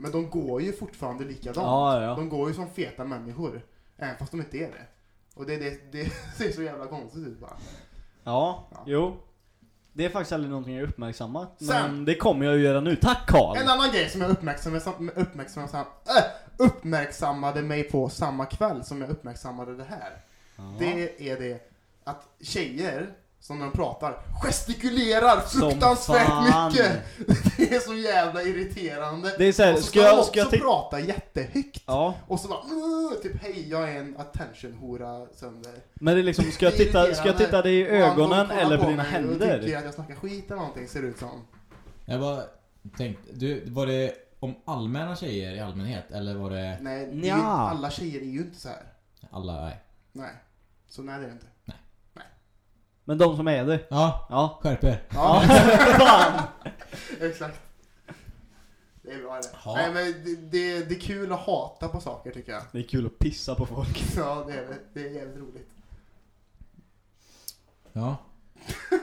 Men de går ju fortfarande likadant. Ja, ja. De går ju som feta människor. Även fast de inte är det. Och det, det, det ser så jävla konstigt ut bara. Ja, Ja. jo. Det är faktiskt aldrig någonting jag uppmärksammat. Men Sen- det kommer jag att göra nu. Tack Karl! En annan grej som jag uppmärksammade, uppmärksammade, äh, uppmärksammade mig på samma kväll som jag uppmärksammade det här. Det är det att tjejer, som när de pratar, gestikulerar fruktansvärt mycket. Det är så jävla irriterande. Det är så här, och så ska ska jag, också ska jag titta... prata jättehögt. Ja, Och så bara, typ hej jag är en attention-hora sönder. men det är liksom, ska jag titta, ska jag titta dig i Och ögonen eller på dina Och händer? tycker att jag snackar skit eller någonting ser det ut som. Jag bara tänkte, du, var det om allmänna tjejer i allmänhet eller var det Nej, det ju, alla tjejer är ju inte så här. alla? Nej. Nej. Så nej det är det inte. Men de som är det? Ja, Ja. skärp er. Ja, Fan! exakt. Det är bra det. Ja. Nej men det, det, det är kul att hata på saker tycker jag. Det är kul att pissa på folk. Ja det är det. Det är jävligt roligt. Ja.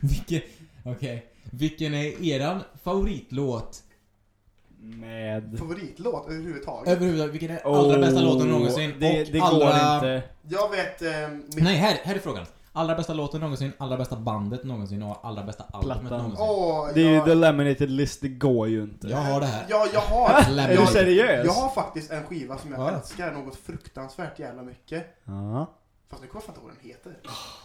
Vilken, okej. Vilken är eran favoritlåt Med... Favoritlåt överhuvudtaget? överhuvudtaget? Vilken är allra bästa låten någonsin? Det, och det allra... går inte. Jag vet... Eh, mitt, Nej, här, här är frågan. Allra bästa låten någonsin, allra bästa bandet någonsin och allra bästa albumet någonsin. Åh, Det är ju jag, the laminated list, det går ju inte. Jag har det här. Ja, jag har... Är du jag, seriös? jag har faktiskt en skiva som jag Ja. älskar något fruktansvärt jävla mycket. Ja. Fast nu kommer jag inte ihåg vad den heter.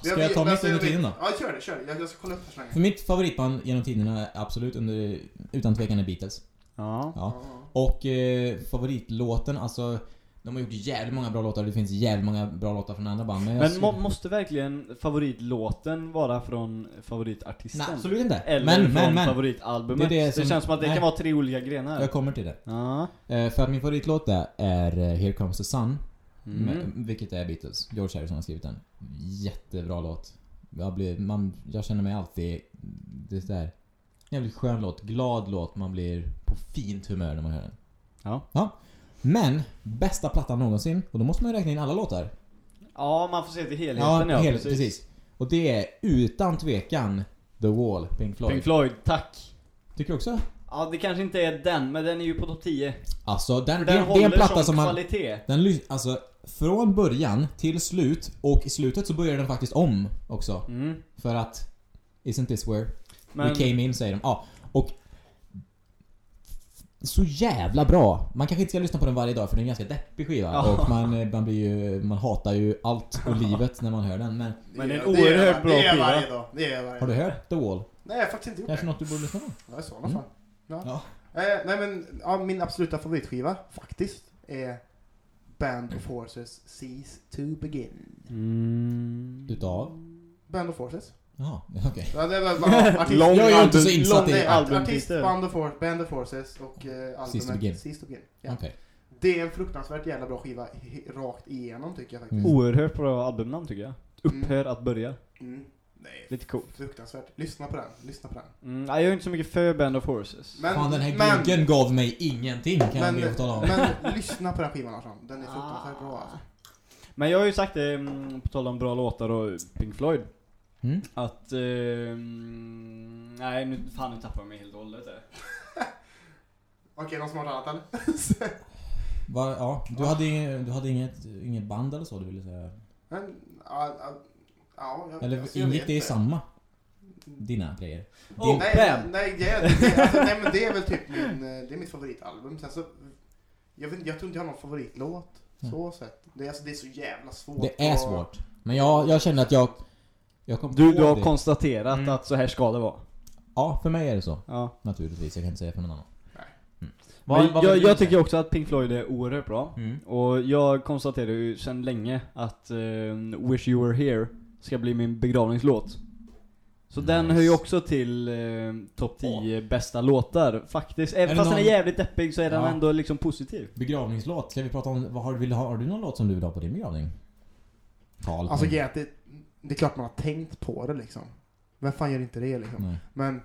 Ska jag ta mitt alltså, under tiden då? Ja, kör det, kör det. Jag, jag ska kolla upp det så länge. För mitt favoritband genom tiderna är absolut under, utan tvekan är Beatles. Ja. Ja. Och eh, favoritlåten, alltså de har gjort jävligt många bra låtar, det finns jävligt många bra låtar från andra band. Men, Men skulle- må, måste verkligen favoritlåten vara från favoritartisten? Nej, absolut inte. Eller men, från men, men. favoritalbumet? Det Det, det som- känns som att det nej. kan vara tre olika grenar. Jag kommer till det. Ja. Eh, för att min favoritlåt där är eh, Here Comes the Sun. Mm. Med, vilket är Beatles. George Harrison har skrivit den. Jättebra låt. Jag, blir, man, jag känner mig alltid... Det där. Jävligt skön låt. Glad låt. Man blir på fint humör när man hör den. Ja. ja. Men, bästa plattan någonsin. Och då måste man ju räkna in alla låtar. Ja, man får se till helheten ja, helt, precis. Och det är utan tvekan The Wall, Pink Floyd. Pink Floyd, tack. Tycker du också? Ja, det kanske inte är den, men den är ju på topp 10. Alltså, den, För det, den det är en platta som man... kvalitet. Den alltså, från början till slut och i slutet så börjar den faktiskt om också. Mm. För att Isn't this where Men, we came in säger de. Ja, och så jävla bra. Man kanske inte ska lyssna på den varje dag för det är en ganska deppig skiva. Ja. Och man, eh, man blir ju, man hatar ju allt och livet när man hör den. Men Men det är en oerhört bra Det är skiva. varje dag. Det är varje har du dag. hört The Wall? Nej, jag har faktiskt inte gjort Kanske det. något du borde lyssna på? Ja, i sådana Mm. fall. Ja. Ja. Eh, nej men, ja, min absoluta favoritskiva, faktiskt, är Band of Horses Cease to Begin. Mm. Utav? Band of Horses. Jaha, okej. Ja, det var bara artist. Lång Jag är ju inte så album- insatt i- Nej, albumtitel. artist, Band of, For- Band of Horses och eh, Cease to albumet Begin. Cease to Begin. Ja. Okej. Det är en fruktansvärt jävla bra skiva, he- rakt igenom tycker jag faktiskt. Mm. Oerhört bra albumnamn tycker jag. Upphör att börja. Mm. Nej, Lite cool. fruktansvärt. Lyssna på den, lyssna på den. Mm, nej, jag är inte så mycket för Band of Horses. Men, Fan den här gluggen gav mig ingenting kan jag men, be att tala om. men lyssna på den skivan Larsson. Den är fruktansvärt bra alltså. Men jag har ju sagt det, mm, på tal om bra låtar och Pink Floyd, Mm? att... Eh, mm, nej, nu, fan nu tappar jag mig helt och hållet där. Okej, någon som har något annat eller? Va, ja, du hade, inget, du hade inget, inget band eller så du ville säga? Men, ja, ja, ja, jag- Eller alltså, ingick det i samma? Dina grejer? Åh, Din, Nej, Bam! nej, det, alltså, nej men det är väl typ min, eh, det är mitt favoritalbum. Sen så, jag, vet, inte, jag tror inte jag har någon favoritlåt. Så sett. Det är, alltså, det är så jävla svårt. det är svårt. Men jag, jag kände att jag... Jag kom Du, du har det. konstaterat Mm. att så här ska det vara. Ja, för mig är det så. Ja. Naturligtvis. Jag kan inte säga för någon annan. Nej. Mm. Men vad jag, jag tycker också att Pink Floyd är oerhört bra. Mm. Och jag konstaterar ju sedan länge att eh, Wish You Were Here ska bli min begravningslåt. Så den Nice. hör ju också till eh, topp 10 bästa låtar, faktiskt. Även fast den är någon- jävligt deppig så är den Ja. ändå liksom positiv. Begravningslåt. Ska vi prata om... Vad har, du- vill, har du någon låt som du vill ha på din begravning? Karl? Alltså är att det, är klart man har tänkt på det liksom. Vem fan gör inte det liksom? Nej. Men,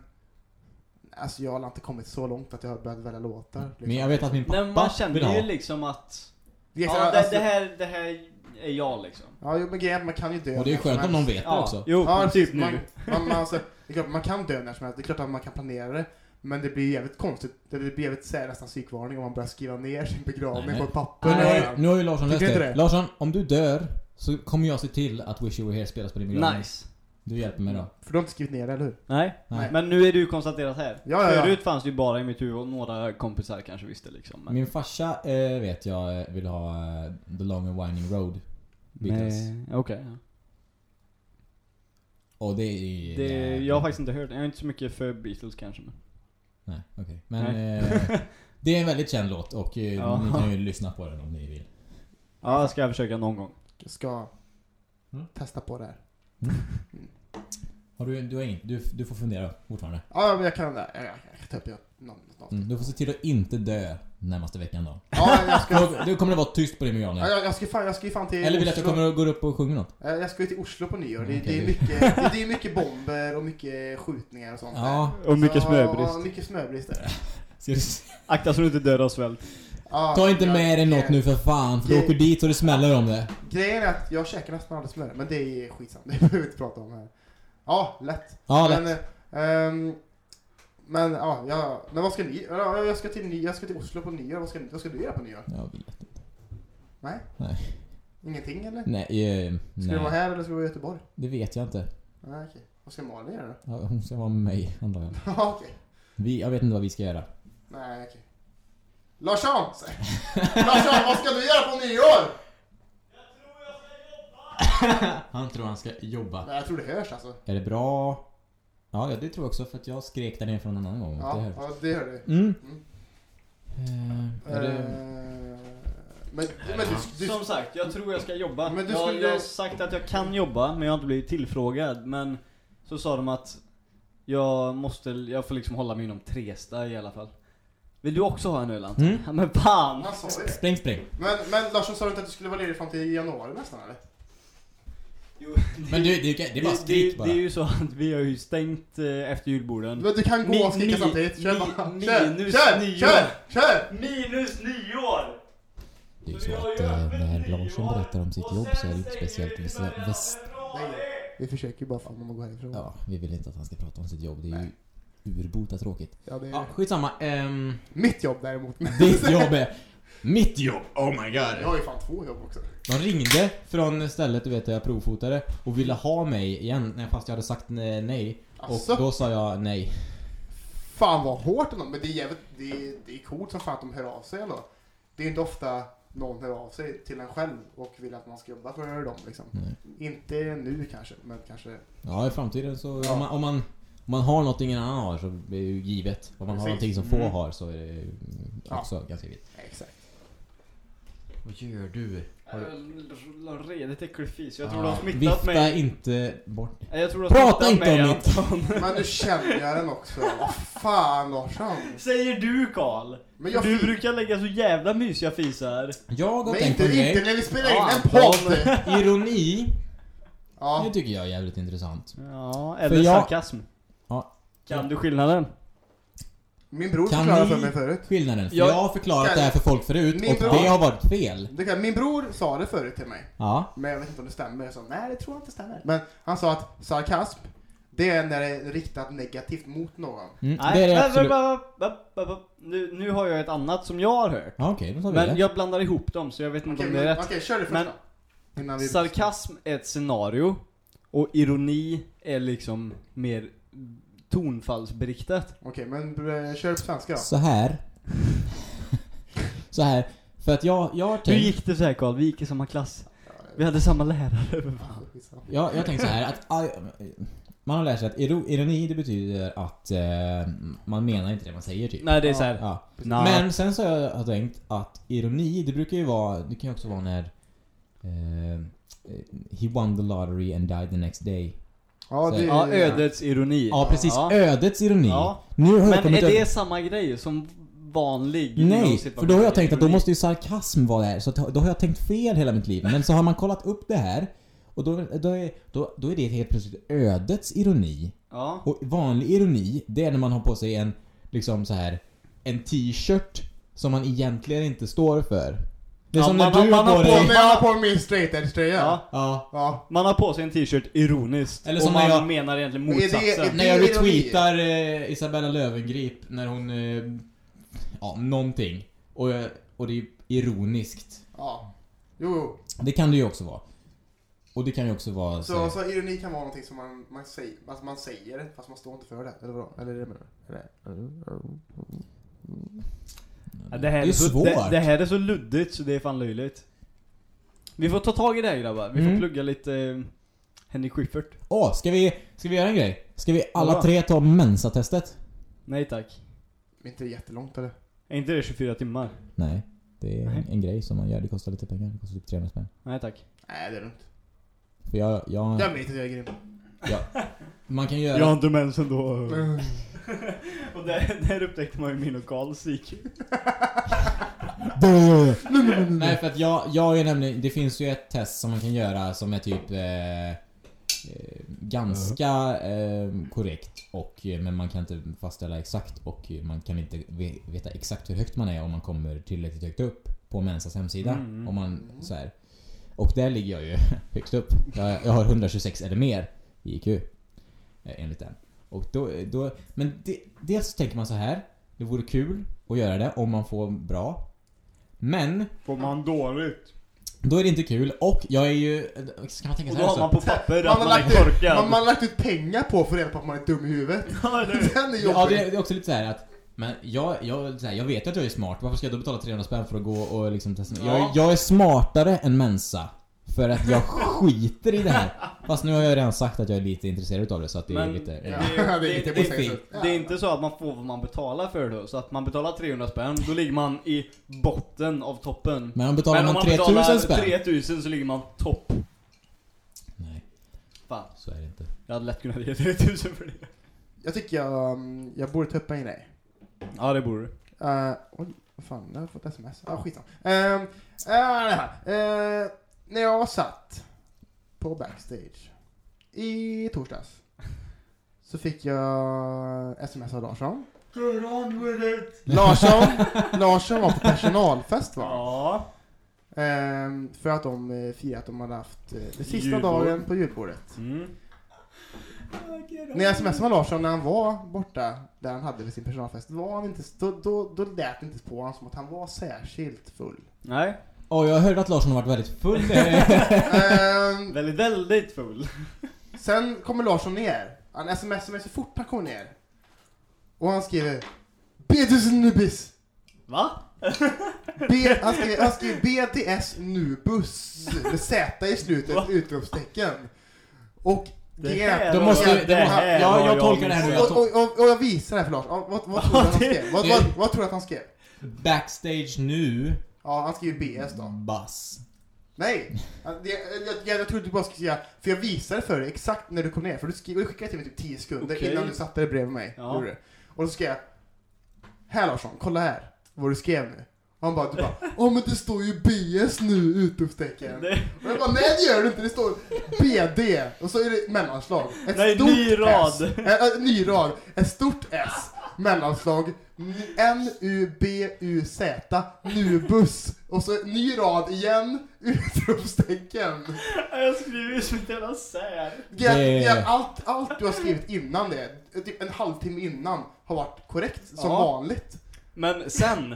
alltså jag har inte kommit så långt att jag har börjat välja låtar. Liksom. Men jag vet att min pappa Men man känner vill ha. ju liksom att... Vet Ja, det, alltså, det, här, det här är jag liksom. Ja, jo, men grejen man kan ju dö Och det är skönt om någon vet det Ja, också. jo, Ja, typ Man, nu. man, man, alltså, det är klart man kan dö när som helst. Det är klart att man kan planera det. Men det blir jävligt konstigt. Det blir jävligt så här, nästan psykvarning om man börjar skriva ner sin begravning Nej, på nej. ett papper. Men nu, har ju, Larsson inte det. det? Larsson, om du dör så kommer jag se till att Wish You Were Here spelas på din begravning. Nice. Du hjälper mig då. För du har inte skrivit ner det, eller hur? Nej. Nej. Men nu är du konstaterat här. Ja, ja, ja. Förut fanns det ju bara i mitt huvud och några kompisar kanske visste liksom. Men... Min farsa eh, vet jag eh, vill ha eh, The Long and Winding Road. Beatles. Okej. ja. Och det är... Det, jag har faktiskt inte hört Jag är inte så mycket för Beatles kanske. Men... Nej, okej. Men Nej. eh, det är en väldigt känd låt och eh, Ja. ni kan ju lyssna på den om ni vill. Ja, ska jag försöka någon gång. Jag ska Mm. testa på det här. Har du, du, har inget, du, du får fundera fortfarande. Ja, men jag kan det. Jag, jag, jag kan ta upp det någon, någon. Mm, du får se till att inte dö närmaste veckan då. Ja, jag ska... Då kommer det vara tyst på din begravning. Ja, jag, jag, ska fan, jag ska ju fan till Eller vill du att jag Oslo. kommer och går upp och sjunger något? Eh, Jag ska ju till Oslo på nyår. Det, Mm, det, är mycket, det, det är mycket bomber och mycket skjutningar och sånt Ja. där. Och mycket Så- smörbrist. Ja, mycket smörbrist du, Akta så du inte dör av svält. Ja, ta inte jag- med dig något nu för fan, för du åker dit och det smäller om det. Grejen är att jag käkar nästan aldrig smör, men det är skitsamma. Det behöver vi inte prata om här. Ja, lätt. Ja, men, lätt. ehm, men ja, ja, men vad ska ni? Ja, jag ska till, jag ska till Oslo på nyår. Vad ska, vad ska du göra på nyår? Jag vet inte. Nej? Nej. Ingenting eller? Nej, eh, Ska du vara nej. här eller ska du vara i Göteborg? Det vet jag inte. Nej, okej. Vad ska Malin göra då? Ja, Hon ska vara med mig, antar jag. Ja, okej. Vi, jag vet inte vad vi ska göra. Nej, okej. Larsson! Larsson, vad ska du göra på nyår? Han tror han ska jobba. Nej, jag tror det hörs alltså. Är det bra? Ja, det tror jag också för att jag skrek där nere från en annan gång. Ja, det hör. ja det hör du. Mm. Mm. Eh, är det... Eh, Men, men du, du, Som sagt, jag tror jag ska jobba. Men du jag, skulle- jag har sagt att jag kan jobba, men jag har inte blivit tillfrågad. Men så sa de att jag måste, jag får liksom hålla mig inom Tresta i alla fall. Vill du också ha en öl Anton? Mm. Ja, men fan! Han sa ju det. Spräng, spräng. Men, men Larsson, sa du inte att du skulle vara ledig fram till januari nästan eller? Jo, Men du, det, det är bara det, skrik det, bara. det är ju så att vi har ju stängt eh, efter julborden. Men du kan gå Mi- och skrika mi- samtidigt. Kör mi- bara. minus Kör, kör, nyår. kör, kör! Minus nyår! Det är ju så att eh, när Larsson berättar om sitt jobb så är det inte speciellt väs- väst... Nej, vi försöker ju bara få honom att gå härifrån. Ja, vi vill inte att han ska prata om sitt jobb. Det är ju urbota tråkigt. Ja, det är Ja, skitsamma. Um, mitt jobb däremot. ditt jobb är... Mitt jobb! Oh my Jag god! har ju fan två jobb också. De ringde från stället du vet där jag provfotade och ville ha mig igen när- fast jag hade sagt ne- nej. Alltså, Och då sa jag nej. fan vad hårt ändå. Men det är jävligt, det är, det är coolt som fan att de hör av sig ändå. Det är inte ofta någon hör av sig till en själv och vill att man ska jobba för dem liksom. nej. Inte nu kanske, men kanske... Ja, i framtiden så... Ja. Om, man, om, man, om man har något ingen annan har så är det ju givet. Om man har Precis. någonting som få Mm. har så är det ju Ja. också ganska givet. Exakt. Vad gör du? Jag la redigt äcklig fis. Jag tror Ja, de har smittat Vifta mig. inte bort. Jag tror de har Prata inte mig om mitt-. Men nu känner jag den också. Vad fan Larsson. Säger du Karl? Men jag Du fick- brukar lägga så jävla mysiga fisar. Jag har Men tänkt inte, på en inte när vi spelar in Ja, en podd! Ironi Ja. Det tycker jag är jävligt intressant. Ja, För eller jag- sarkasm. Ja. Kan du skillnaden? Min bror Kan förklarade ni- för mig förut. Skillnaden. För Jag- jag har förklarat det här för folk förut Min och bror- det har varit fel. Det kan, min bror sa det förut till mig. Ja. Men jag vet inte om det stämmer. Jag sa, nej det tror jag inte stämmer. Men han sa att sarkasm, det är när det är riktat negativt mot någon. Mm, Nej, det är det men- absolut. men- men- men- men- Nu, nu har jag ett annat som jag har hört. Ja, okej, då tar vi Men det. jag blandar ihop dem så jag vet inte Okej, om det är men- rätt. okej, kör det först Men- då. Innan vi... Sarkasm är ett scenario och ironi är liksom mer tonfallsberiktat. Okej, men eh, kör på svenska då. Så här. Så här. För att jag, jag har Hur tänkt... gick det så här Carl? Vi gick i samma klass. Vi hade samma lärare. Ja. Jag, jag tänkte så här att aj, man har lärt sig att iro- ironi det betyder att eh, man menar inte det man säger typ. Nej det är så här. Ja. Nah. Men sen så har jag har tänkt att ironi, det brukar ju vara, det kan ju också vara när eh, He won the lottery and died the next day. Ja, det Ja, ödets ironi. Ja precis, Ja. ödets ironi. Ja. Nu har jag Men är det samma grej som vanlig Nej, för då har jag tänkt att då Ironi? måste ju sarkasm vara där, så att, då har jag tänkt fel hela mitt liv. Men så har man kollat upp det här, och då, då, är, då, då är det helt plötsligt ödets ironi. Ja. Och vanlig ironi, det är när man har på sig en, liksom så här en t-shirt som man egentligen inte står för. Det är Ja, som man när har- du man har har på På, dig... jag har på min straight edge tröja. Ja. Ja. Ja. Man har på sig en t-shirt ironiskt. Eller och som man när jag- menar egentligen Men är det- motsatsen. är det- När jag retweetar eh, Isabella Löwengrip när hon... Eh, ja, någonting. Och, och det är ironiskt. ja. Jo, jo. Det kan det ju också vara. Och det kan ju också vara... Så, så ironi kan vara någonting som man, man, säger, alltså man säger fast man står inte för det. Eller vadå? Eller är det menar du? Ja, det, här det är är så, svårt. det, det här är så luddigt så det är fan löjligt. Vi får ta tag i det här grabbar. Vi får Mm. plugga lite eh, Henrik Schyffert. Åh, ska vi, ska vi göra en grej? Ska vi alla Vadå? tre ta mensatestet? Nej tack. Inte jättelångt eller? Är inte det 24 timmar? Nej. Det är en, en grej som man gör. Det kostar lite pengar. Det kostar typ 300 spänn. Nej tack. Nej, det är lugnt. För jag... jag, Jag vet att jag är grym. man kan göra... Jag har inte mens ändå. Mm. och där, där upptäckte man ju min och Karls IQ. Nej för att jag, jag är nämligen, det finns ju ett test som man kan göra som är typ eh, eh, ganska eh, korrekt och eh, men man kan inte fastställa exakt och man kan inte ve- veta exakt hur högt man är om man kommer tillräckligt högt upp på Mensas hemsida. Mm. Om man så här. Och där ligger jag ju högst upp. Jag, jag har 126 eller mer i IQ. eh, Enligt den. Och då, då men det, dels tänker man så här. Det vore kul att göra det om man får bra. Men Får man dåligt? då är det inte kul och jag är ju... Ska man tänka Och så då här har man på papper Man att har, man är lagt ut, korkad. man, man har lagt ut pengar på för att få reda på att man är dum i huvudet. Ja? Den är jobbig. Ja, det är, det är också lite så här att men jag, jag, så här, jag vet ju att jag är smart, varför ska jag då betala 300 spänn för att gå och liksom testa? Jag, är- Ja. jag är smartare än Mensa. För att jag skiter i det här. Fast nu har jag redan sagt att jag är lite intresserad av det så att det är Men lite... det, Ja, det, det är det, lite det, det är inte så att man får vad man betalar för då. Så att man betalar 300 spänn, då ligger man i botten av toppen. Men om betalar Men om man man 3000 betalar spänn? 3000 så ligger man topp. Nej, Fan, så är det inte. jag hade lätt kunnat ge 3000 för det. Jag tycker jag, um, jag borde ta upp en grej. Ja, det borde du. Uh, oj, vad fan, jag har fått sms. Ah, skitsamma. Uh. Uh, när jag satt på backstage i torsdags så fick jag sms av Larsson. Larsson, Larsson var på personalfest va? Ja. Ehm, för att de uh, firat att de hade haft uh, den sista Julbord. dagen på julbordet. Mm. När jag smsade Larsson när han var borta, där han hade sin personalfest, var han inte, då, då, då lät det inte på honom som att han var särskilt full. Nej, Åh, jag hörde att Larsson har varit väldigt full. Ehm, väldigt, väldigt full. sen kommer Larsson ner. Han smsar mig så fort han kommer ner. Och han skriver BTS Nubis. Va? B, han, skriver, han skriver BTS Nubus med Z i slutet, utropstecken. Och Det G. här Då var- måste- det måste- ja, jag tolkar det här nu. missat. Och, och, och, och jag visar det här för Lars. Ja, Vad, vad tror du att han skrev? Vad, vad, vad tror du att han skrev? Backstage nu. Ja, han skriver BS då. Bass. Nej! Jag, jag, jag, trodde du bara skulle säga, för jag visade för dig exakt när du kom ner, för du, skrev, du skickade till mig typ 10 sekunder Okej. innan du satte dig bredvid mig. Ja. Gjorde du. Och så skrev jag, här Larsson, kolla här vad du skrev nu. Och han bara, du bara, åh men det står ju BS nu, utropstecken. Och jag bara, nej det gör det inte, det står BD. Och så är det mellanslag. Ett Nej, stort ny rad. S. Äh, äh, ny rad. Ett stort S. Mellanslag. N-U-B-U-Z. Nubus. Och så ny rad igen. Utropstecken. Jag skriver ju som ett jävla sär. Det, Det- det, allt, allt du har skrivit innan det, typ en halvtimme innan, har varit korrekt som Ja. vanligt. Men sen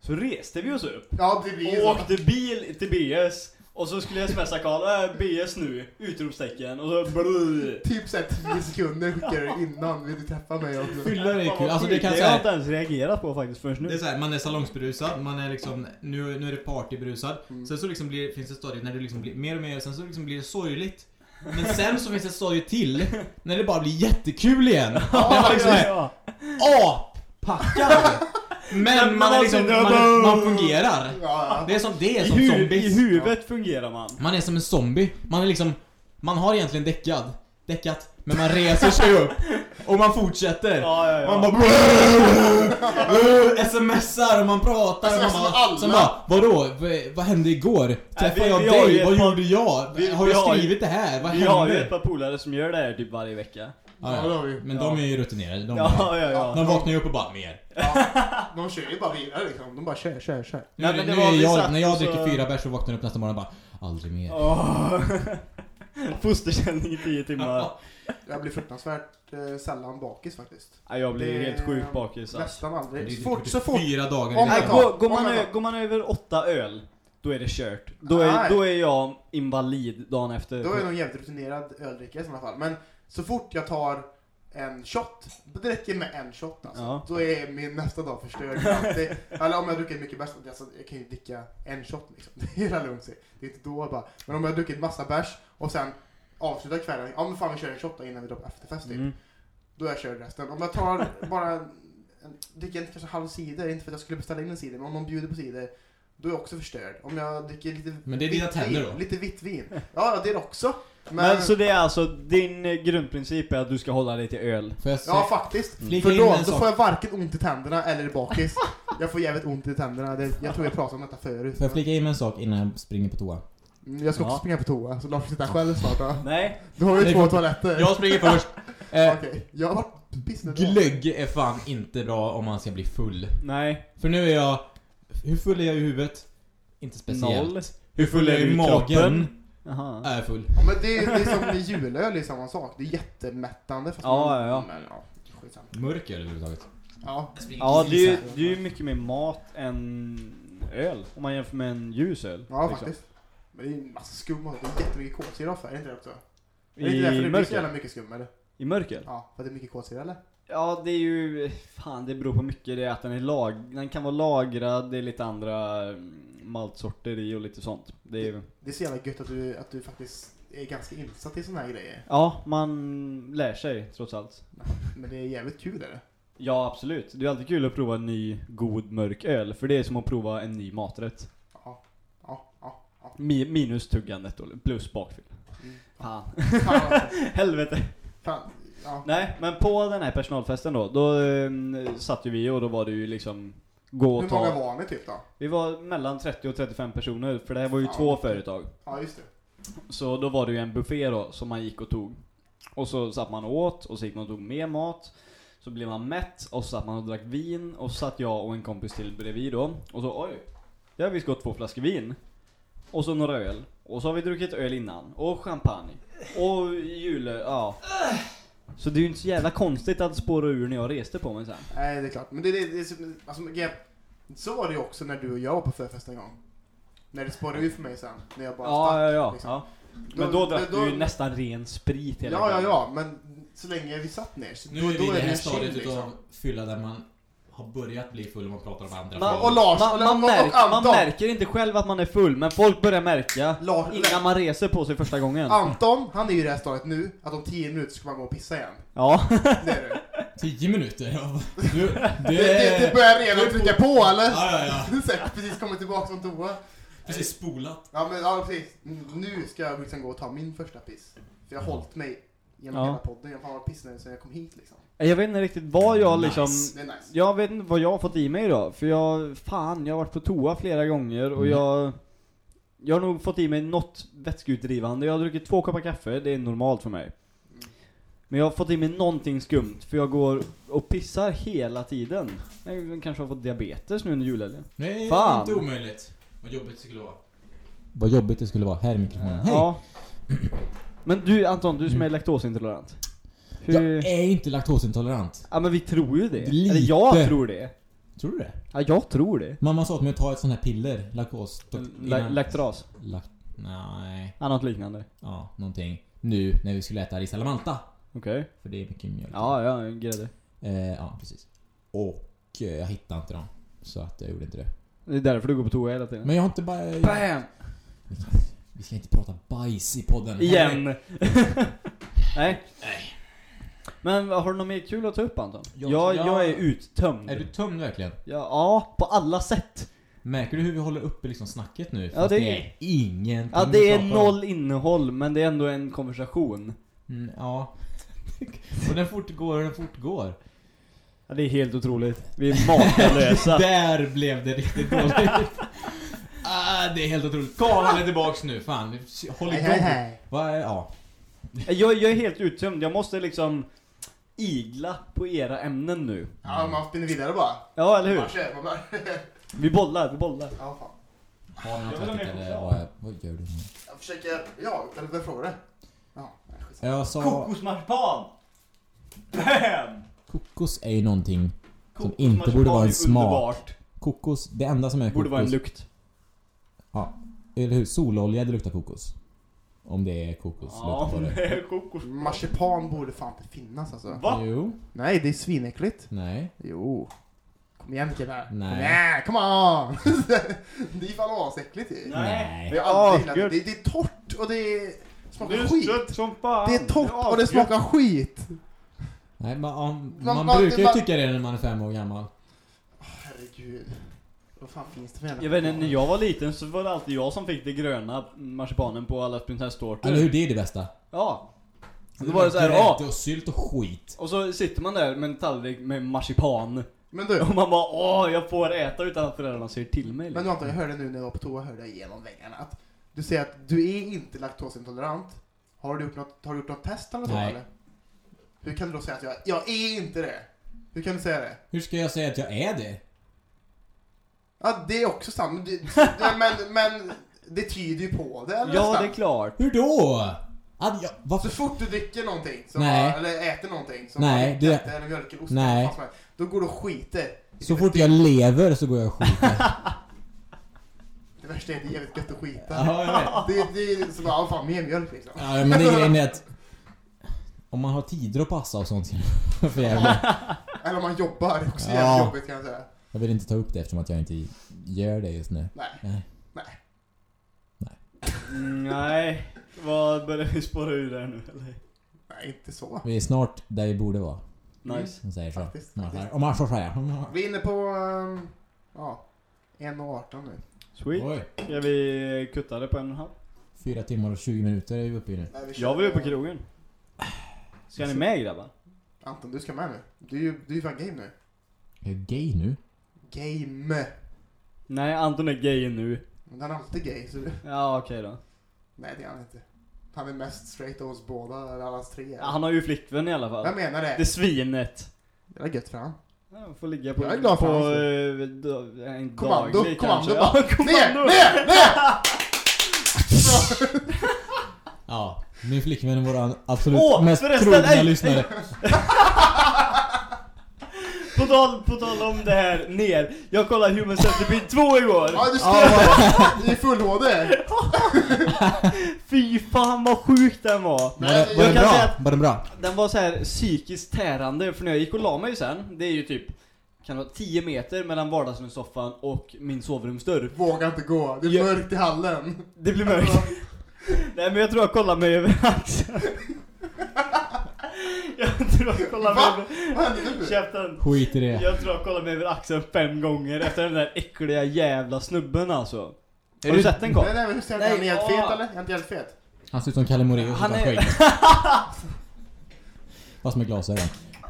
så reste vi oss upp Ja, det blir ju och så. åkte bil till BS och så skulle jag smsa Karl, äh, BS nu, utropstecken och så brrr. Typ såhär 10 sekunder skickar du innan vill du träffa mig också. Fylla är kul. Alltså det kan det har jag inte ens reagerat på faktiskt förrän nu. Det är så här, man är salongsberusad, man är liksom, nu, nu är det partyberusad. Mm. Sen så liksom blir, finns det stadier när det liksom blir mer och mer, sen så liksom blir det sorgligt. Men sen så finns det ett stadie till, när det bara blir jättekul igen. När man liksom är ja. appackad. Men man är liksom, man, är, man fungerar. Ja, Det är som, det är I, som hu zombies. I huvudet fungerar man. Man är som en zombie. Man är liksom, man har egentligen däckad. Däckat. Men man reser sig upp. Och man fortsätter. Ja, ja, ja. Man bara smsar och man pratar man Smsar med bara, alla. sen bara vadå? V- vad hände igår? Träffade jag dig? Vad gjorde jag? vi- har jag skrivit det här? Vad Vi har ju hände? ett par polare som gör det här typ varje vecka. Ja, Ja, det ja. har vi. Men de är ju rutinerade. De, Ja, ja, ja. de vaknar ju upp och bara mer. Ja, de kör ju bara vidare liksom. De bara kör, kör, kör. Nu, Nej, men nu det var- är vi jag, satt när jag och så- dricker fyra bärs så vaknar jag upp nästa morgon och bara aldrig mer. Åh. Fosterställning i tio timmar. Jag blir fruktansvärt eh, sällan bakis faktiskt. Ja, jag blir Det- helt sjukt bakis alltså. Nästan Det är aldrig. Så fort, så typ fort. Fyra dagar Om i Nej, veckan. går, går, man ö- går man över åtta öl, då är det kört. Då är, Nej. då är jag invalid dagen efter. Då är jag nog jävligt rutinerad öldrickare i sådana fall. Men så fort jag tar en shot, det räcker med en shot alltså. Ja. Då är min nästa dag förstörd. Alltid. Eller om jag druckit mycket bärs, alltså, jag kan ju dricka en shot liksom. Det är hela lugnt. Det är inte då bara. Men om jag har druckit massa bärs och sen avslutar kvällen, ja men fan vi kör en shot då innan vi drar på efterfest typ. Mm. Då är jag kör resten. Om jag tar bara en, dricker en kanske halv cider, inte för att jag skulle beställa in en cider, men om någon bjuder på cider, då är jag också förstörd. Om jag dricker lite Men det är dina tänder vin, då? Lite vitt vin. Ja, ja, det är det också. Men, Men så det är alltså, din grundprincip är att du ska hålla dig till öl? Ja faktiskt. Flika För då, då får jag varken ont i tänderna eller bakis. Jag får jävligt ont i tänderna. Det, jag tror jag pratade om detta förut. Får jag flika in med en sak innan jag springer på toa? Mm, Jag ska också Ja. springa på toa, så Lars får sitta själv snart då. Nej. Då har vi två toaletter. Jag springer först. Eh, Okej, jag har varit glögg är fan inte bra om man ska bli full. Nej. För nu är jag... Hur full är jag i huvudet? Inte speciellt. Noll. Hur full är jag i magen? kroppen? Jaha. Är full. Ja, men det, är- det är som med julöl, det är samma sak. Det är jättemättande. Fast Ja, man, ja, ja. Men, ja, skitsamma. Mörker överhuvudtaget. Ja. Ja, det är, ju, det är ju mycket mer mat än öl. Om man jämför med en ljus öl. Ja, liksom. faktiskt. Men det är en massa skum och det är jättemycket kolsyra för, är det inte det också? Är det inte därför I det blir så jävla mörker? mycket skum eller? I mörker? Ja, för att det är mycket kolsyra eller? Ja, det är ju... Fan, det beror på mycket. Det är att den är lag... Den kan vara lagrad, det är lite andra mm, maltsorter i och lite sånt. Det är ju... Det är så jävla gött att du, att du faktiskt är ganska insatt i såna här grejer. Ja, man lär sig trots allt. Men det är jävligt kul är det. Ja, absolut. Det är alltid kul att prova en ny god mörk öl. För det är som att prova en ny maträtt. Ja, ja, ja. ja. Mi minus tuggandet då, plus bakfyll. Mm. Fan. Fan. Helvete. Fan. Ja. Nej, men på den här personalfesten då, då um, satt ju vi och då var det ju liksom gå och Hur många ta... var ni typ då? Vi var mellan 30 och 35 personer, för det här var ju Fan. två företag. Ja, just det. Så då var det ju en buffé då, som man gick och tog. Och så satt man och åt, och så gick man och tog mer mat. Så blev man mätt, och så satt man och drack vin, och så satt jag och en kompis till bredvid då. Och så oj, det har vi gått två flaskor vin. Och så några öl. Och så har vi druckit öl innan. Och champagne. Och jule, ja. Så det är ju inte så jävla konstigt att spåra ur när jag reste på mig sen. Nej, det är klart. Men det, det, det är så- alltså, så var det ju också när du och jag var på förfest en gång. När det spårade ur för mig sen. När jag bara Ja, stack. ja, ja. liksom. ja. Men då drack då- du ju nästan ren sprit hela Ja, ja, kvällen. ja. Men så länge vi satt ner. Så Nu då, är vi i det här stadiet liksom. utav fylla där man har börjat bli full och man pratar om andra Man-. Och Lars, Man, man, och, märk, och man märker inte själv att man är full, men folk börjar märka Lars, innan man reser på sig första gången. Anton, han är ju i det här stadiet nu, att om 10 minuter ska man gå och pissa igen. Ja. Det är du. Tio minuter? Ja. Du, du Det, det, det börjar redan trycka på eller? Ja, ja, ja. Du har säkert precis kommit tillbaka från toa. Precis spolat. Ja men ja precis, nu ska jag liksom gå och ta min första piss. För jag har Ja. hållit mig genom Ja. hela podden. Jag har varit pissnödig sen jag kom hit liksom. Jag vet inte riktigt vad jag liksom... Nice. Jag vet inte vad jag har fått i mig idag, för jag, fan, jag har varit på toa flera gånger och Mm. jag... Jag har nog fått i mig något vätskeutdrivande. Jag har druckit två koppar kaffe, det är normalt för mig. Men jag har fått i mig någonting skumt, för jag går och pissar hela tiden. Jag kanske har fått diabetes nu under julhelgen. Nej, Fan. inte omöjligt. Vad jobbigt det skulle vara. Vad jobbigt det skulle vara. Här är mikrofonen. Hej! Ja. Men du Anton, du som är laktosintolerant. Hur... Jag är inte laktosintolerant. Ja men vi tror ju det. Lite. Eller jag tror det. Tror du det? Ja, jag tror det. Mamma sa till mig att ta ett sånt här piller. Laktos. La- Laktras. Lak... Nej. Ja, något liknande. Ja, någonting. Nu när vi skulle äta risalamanta. Okej. För det är mycket mjölk. Ja, ja, grädde. Eh, ja, precis. Och eh, jag hittade inte dem. Så att jag gjorde inte det. Det är därför du går på toa hela tiden. Men jag har inte bara... BAM! Vi ska inte prata bajs i podden. Igen! Nej. Men har du något mer kul att ta upp Anton? Ja, jag, ja. jag är uttömd. Är du tömd verkligen? Ja, ja, på alla sätt. Märker du hur vi håller uppe liksom snacket nu? Ja, det- det är ingenting Ja, det är noll innehåll, men det är ändå en konversation. Mm, ja. och den fortgår och den fortgår. Ja, det är helt otroligt. Vi är makalösa. Där blev det riktigt dåligt. ah, det är helt otroligt. Kameran är tillbaks nu, fan. Håll Hej, igång. hej, hej. Vad är, ja. jag, jag är helt uttömd. Jag måste liksom igla på era ämnen nu. Ja, man spinner vidare bara. Ja, eller hur? Man kör, man bara... Vi bollar, vi bollar. Ja, fan. Har ni något Jag mer eller vad, är- vad gör du nu? Jag försöker... Ja, eller vem frågar det? Ja. Jag sa... Kokosmarsipan! Bam! Kokos är ju någonting som inte borde vara en smak. underbart. Kokos, det enda som är Borde vara en kokos... lukt. Eller hur? Sololja, det luktar kokos. Om det är kokos Ja, på det. kokos. Marsipan borde fan inte finnas alltså. Va? Jo. Nej, det är svinäckligt. Nej. Jo. Kom igen killar. Nej. Kom igen, come on! det är fan asäckligt ju. Nej. Det är aldrig Ja, gillat. gud. det, det är torrt och det är, smakar Det är skit. sött som fan. Det är torrt och det smakar skit. Nej, man, man, Man- man man- brukar ju man- tycka det när man är fem år gammal. Vad fan finns det för jävla Jag vet inte, när jag var liten så var det alltid jag som fick det gröna marsipanen på alla prinsesstårtor. Eller hur? Det är det bästa. Ja. Då var det såhär, Grädde ja. och sylt och skit. Och så sitter man där med en tallrik med marsipan. Men du, Och man bara åh, jag får äta utan att föräldrarna säger till mig. men Liksom. du Anton, jag hörde nu när jag var på toa, hörde jag genom väggarna att du säger att du är inte laktosintolerant. Har du gjort något, har du gjort något test eller så Nej. eller? Hur kan du då säga att jag, jag är inte det? Hur kan du säga det? Hur ska jag säga att jag är det? Ja, det är också sant. Men, det, men, men det tyder ju på det, eller Ja, nästan. det är klart. Hur då? Att jag, Så varför? fort du dricker någonting, som Nej. har, eller äter någonting, som Nej, har det- det... eller mjölk eller ost, Nej. eller vad som helst, då går du och skiter. Så fort jag lever så går jag och skiter. Det värsta är att det är jävligt gött att skita. Ja, jag vet. Det, det är så bara, ja, fan mer mjölk liksom. Ja, men det är grejen är att om man har tider att passa och sånt för. Eller om man jobbar, det är också Ja. jävligt jobbigt kan jag säga. Jag vill inte ta upp det eftersom att jag inte gör det just nu. Nej. Nej. Mm, nej. Vad börjar vi spåra ur där nu eller? Nej, inte så. Vi är snart där vi borde vara. Nice. Om man säger så. Faktiskt, Om man faktiskt. säger- Om man så säger. Vi är inne på, ehm, ja, 1.18 nu. Sweet. Oj. Ska vi kutta det på en och en halv? Fyra timmar och 20 minuter är vi uppe i nu. Nej, vi kör, Jag vill ut på krogen. Ska ni med grabbar? Anton, du ska med nu. Du är ju, du är ju fan game nu. Är jag gay nu? Game. Nej, Anton är gay nu. Men han är alltid gay, så du... Ja, okej då. Nej, det är han inte. Han är mest straight av oss båda, eller alla oss tre. Ja, han har ju flickvän i alla fall. Jag menar det. Det svinet. Det är gött för han. Ja, får ligga på, Jag är glad på för hans eh, en Kommando, daglig kommando kanske. bara. Ja, kommando. Ner, ner, ner! Ja. Min flickvän är vår absolut Åh, mest förresten, trogna lyssnare. På tal, på tal om det här ner. Jag kollade Human Centipede 2 igår. Ja, du ska I full HD. Fy fan vad sjuk den var. Var, Nej, det, var jag den bra? att- Var den bra? Den var så här psykiskt tärande, för när jag gick och la mig sen, det är ju typ kan vara 10 meter mellan vardagsrumssoffan och min sovrumsdörr. Våga inte gå. Det är Ja. mörkt i hallen. Det blir mörkt. Nej men jag tror jag kollar mig över axeln. jag tror jag kollar mig Va? Vad händer nu? Käften. Skit i det. Jag tror jag kollar mig över axeln fem gånger efter den där äckliga jävla snubben alltså. Har Är du du- sett den Karl? Nej, nej, men hur ser han? Nej, Är han helt fet eller? Är han inte helt fet? Han ser ut som Kalle Moraeus Han utan är- skägg. Fast med glasögon.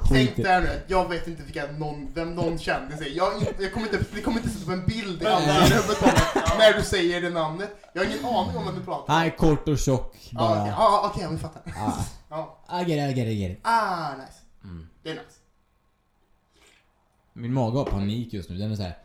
Tänk Skit i- där nu, jag vet inte vilka någon, vem någon kändis är. Jag, jag kommer inte, det kommer inte sätta upp en bild i alla Nej. rummet på mig när du säger det namnet. Jag har ingen aning om vad du pratar om. Nej, kort och tjock Ja, okej, bara. ja, okej, vi fattar. Ah, Ja. I get it, I get it, I get it. Ah, nice. Mm. Det är nice. Min mage har panik just nu. Den är såhär.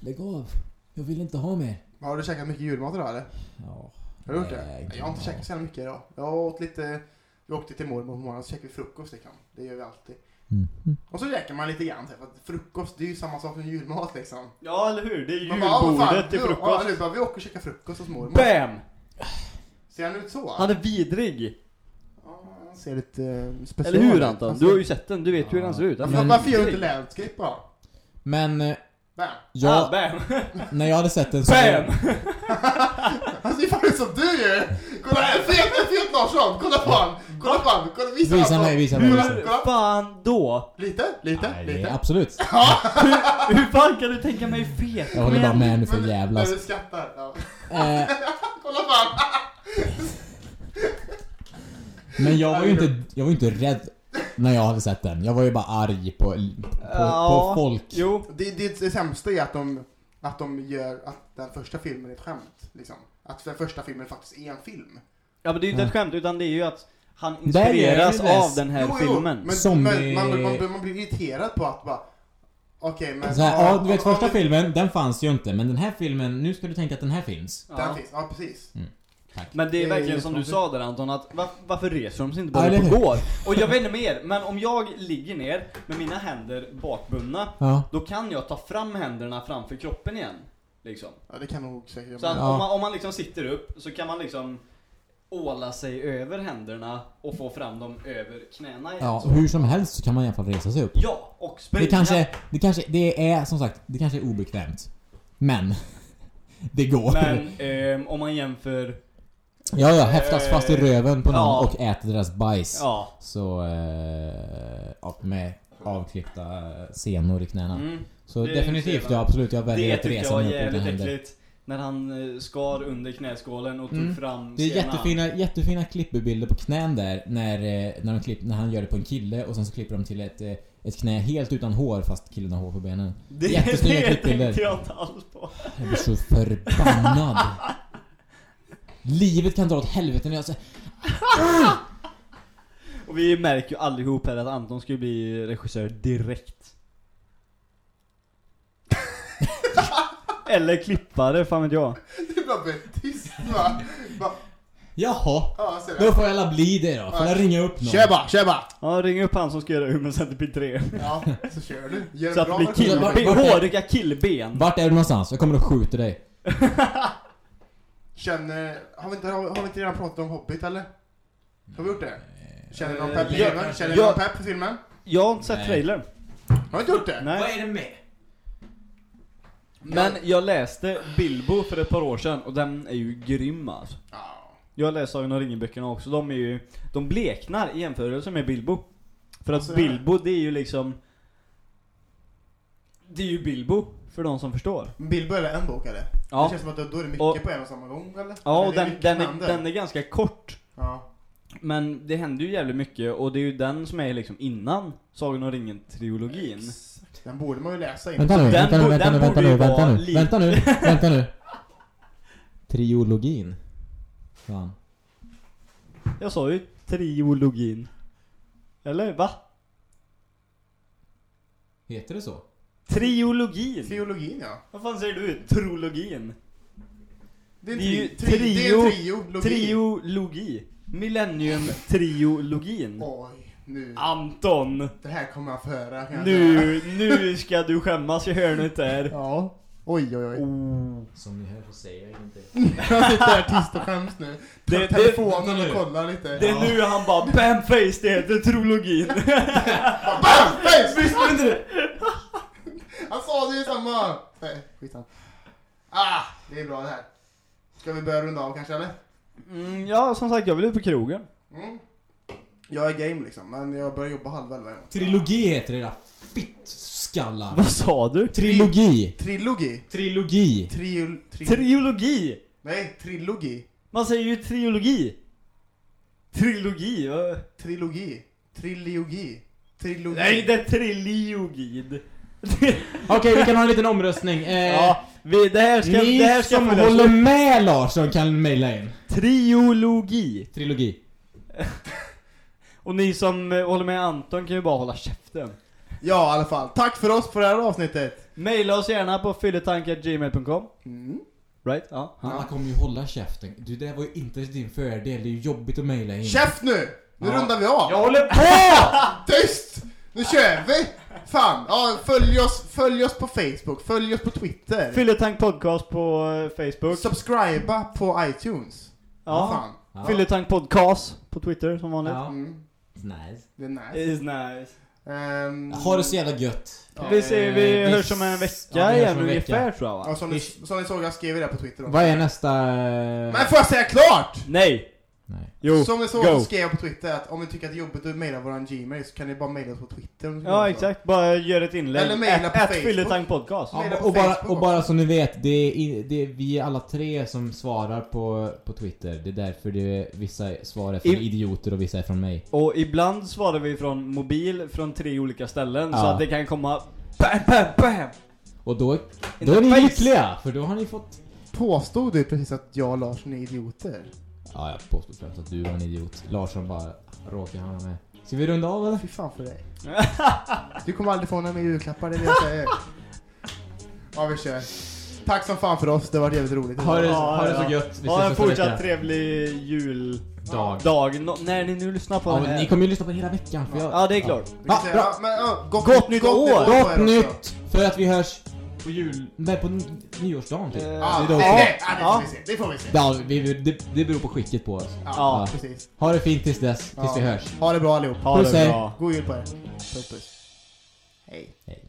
Lägg av. Jag vill inte ha mer. Har du käkat mycket julmat idag eller? Ja. Har du gjort det? Jag har inte käkat så jävla mycket idag. Jag åt lite, vi åkte till mormor på morgonen så käkade vi frukost liksom. Det gör vi alltid. Mm. Och så räker man lite grann för att frukost det är ju samma sak som julmat liksom. Ja, eller hur? Det är Man bara, ah, vad fan, julbordet till Ja, frukost. eller hur? bara, vi åker och käkar frukost hos mormor. BAM! Ser han ut så? Han är vidrig. Ser lite eh, speciell Eller hur. Anton? Han Du har ju sett den, du vet ju hur han ser ut. Varför, Men- varför gör du inte landscape bara? Men eh, Bam! jag, Ah, bam! när jag hade sett den så... Bam! Han ser fan ut som du ju! Kolla här, fet, fet Larsson! Kolla på han! Kolla på han! Kolla, visa Visa han mig, visa mig, visa mig. kolla. fan då? Lite, lite, Nej, det är lite. absolut. Hur fan kan du tänka mig fet? Jag håller bara med nu för Men- jävlas. När du skrattar. Ja. Eh, Kolla på han! Men jag var ju inte, jag var ju inte rädd när jag hade sett den. Jag var ju bara arg på, på, Ja. på folk. Jo, Det, det, det sämsta är att de, att de gör att den första filmen är ett skämt. Liksom. Att den första filmen faktiskt är en film. ja men det är ju inte Ja. ett skämt utan det är ju att han inspireras av den här Jo, jo, filmen. Men, Zombie- men man, man, man blir irriterad på att bara... Okej, men... Så här, ja, du vet första filmen, den fanns ju inte. Men den här filmen, nu ska du tänka att den här finns. Den Ja. finns, ja precis. Tack. Men det är verkligen som du sa där Anton, att va- varför reser de sig inte bara upp och går? Och jag vet inte mer, men om jag ligger ner med mina händer bakbundna, Ja. då kan jag ta fram händerna framför kroppen igen. Liksom. Ja, det kan nog säkert Så att Ja. om, man, om man liksom sitter upp så kan man liksom åla sig över händerna och få fram dem över knäna igen. Ja, så. hur som helst så kan man i alla fall resa sig upp. Ja, och springa. Det kanske, det kanske, det är som sagt, det kanske är obekvämt. Men, det går. Men ehm, om man jämför, Ja, ja, häftas fast i röven på någon Ja. och äter deras bajs. ja. Så, eh, med avklippta eh, senor i knäna. Mm, Så Det definitivt, ja absolut, jag väljer det att resa mig upp utan jävligt händer. När han eh, skar under knäskålen och tog Mm. fram Det är jättefina, jättefina klippebilder på knän där när, eh, när, de klipp, när han gör det på en kille och sen så klipper de till ett, eh, ett knä helt utan hår fast killen har hår på benen. Det, Jättesnygga det klippbilder. tänkte jag inte alls på. Jag blir så förbannad. Livet kan dra åt helvete när jag säger Och vi märker ju allihop här att Anton skulle bli regissör direkt. Eller klippare, fan vet jag. Det bara blev tyst va? Bara, Jaha, Ja, ser då får jag alla bli det då. Får jag ringa upp någon? Tjeba, tjeba! Ja, ring upp han som ska göra Human Centipede 3. Ja, så kör du. Gör Så att det blir version. Vart- killben, vart är- håriga killben. Vart är du någonstans? Jag kommer och skjuter dig. Känner, har vi, inte, har, har vi inte redan pratat om Hobbit eller? Har vi gjort det? Känner ni någon pepp för filmen? Känner ni någon pepp för filmen? Jag har inte sett Nej. trailern. Har vi inte gjort det? Nej. Vad är det med? Men jag läste Bilbo för ett par år sedan och den är ju grym alltså. Ja. Jag läser Sagan om ringen-böckerna också, de är ju, de bleknar i jämförelse med Bilbo. För att Alltså, ja. Bilbo, det är ju liksom... Det är ju Bilbo, för de som förstår. Bilbo är det en bok eller? Det Ja, känns som att då är det mycket Och- på en och samma gång eller? ja och det den, den, är, den är ganska kort. Ja. Men det händer ju jävligt mycket och det är ju den som är liksom innan Sagan om ringen-trilogin. Exakt. Den borde man ju läsa in. Vänta nu, Den vänta nu, vänta nu, vänta nu, vänta nu, vänta nu, vänta nu. Triologin. Fan. Jag sa ju trilogin. Eller va? Heter det så? Triologin! Teologin ja. Vad fan säger du? Trologin? Det är en, Det är ju tri, tri, det är trio- triologi. Triologi. Millennium-triologin. Oj, nu. Anton! Det här kommer jag få höra kan jag Nu, nu ska du skämmas i hörnet där. säga. Ja. Oj, oj, oj. Oh. Som ni hör så säger jag ingenting. Jag sitter här tyst och skäms nu. Det- det- telefonen vänta nu. och kollar lite. Det är nu han bara BAM face det heter trologin. Bam! Face! Visste du inte det? Sa det ju samma. Nej, skitsamma. Ah, det är bra det här. Ska vi börja runda av kanske eller? Mm, ja, som sagt jag vill ut på krogen. Mm. Jag är game liksom, men jag börjar jobba halv elva imorgon. Trilogi heter det där fittskallar. Vad sa du? Trilogi. Trilogi. Trilogi. Triol... Tri, Triologi! nej, trilogi. Man säger ju triologi. Trilogi, va? Trilogi. Trilogi. Trilogi. Nej, det är trilogi. Okej, vi kan ha en liten omröstning. Eh, Ja, vi, det här ska, ni det här ska som håller med Larsson kan mejla in. Triologi. Trilogi. Och ni som eh, håller med Anton kan ju bara hålla käften. Ja, i alla fall. Tack för oss på det här avsnittet. Maila oss gärna på fylletankar.gmail.com Mm. Right? Ja. Alla kommer ju hålla käften. Du, det var ju inte din fördel. Det är ju jobbigt att mejla in. Käft nu! Nu Ja. rundar vi av. Jag håller på! Tyst! Nu kör vi! Fan, ja, följ oss, följ oss på Facebook, följ oss på Twitter. Fylletank podcast på eh, Facebook. Subscriba på iTunes. Ja. Fan. Ja. Fylletank podcast på Twitter som vanligt. Ja. Mm, Nice. det är nice. Is nice. Ehm, Ha det så jävla gött. Ja. Vi ser, vi Eh, hörs om en vecka ja, vi hörs igen om en ungefär tror jag va? Ja, som, ni, som ni såg, jag skrev det på Twitter också. Vad är nästa... Men får jag säga klart? Nej! Nej. Jo, som ni såg go! så skrev jag på Twitter att om ni tycker att det är jobbigt att mejla våran Gmail så kan ni bara mejla oss på Twitter. Ja exakt, bara gör ett inlägg. Eller mejla på Facebook. Fylletank podcast. Ja, Mejla på och, bara, Facebook och bara så ni vet, det är, i- det är vi alla tre som svarar på, på Twitter. Det är därför det är, vissa svar är från I- idioter och vissa är från mig. Och ibland svarar vi från mobil från tre olika ställen så Ja. att det kan komma BAM BAM BAM! Och då, då är ni face. lyckliga, för då har ni fått... Påstod du precis att jag och Larsson är idioter? Ja, jag påstod främst att du var en idiot. Larsson bara råkade hamna med. Ska vi runda av eller? Fy fan för dig. Du kommer aldrig få några mer julklappar, det är det jag säger. Ja, vi kör. Tack som fan för oss, det var jävligt roligt. Ha det, ha det så gött. Vi Ha en ses nästa fortsatt vecka. trevlig juldag. Dag. Nå- när ni nu lyssnar på Ja, det men här. ni kommer ju lyssna på det hela veckan. För jag... Ja, det är klart. Vi Ja, bra. ja, men, ja, gott, Gott nytt år. på er Gott också. nytt! För att vi hörs på jul... Nej, på nyårsdagen typ. Ja, Det det, det, ja, det får vi se. Det får vi se. Ja, vi, det, det beror på skicket på oss. Ja, Ja. precis. Ha det fint tills dess, tills Ja. vi hörs. Ha det bra allihop. Ha Puss, det bra. God jul på er. Puss puss. Hej. Hej.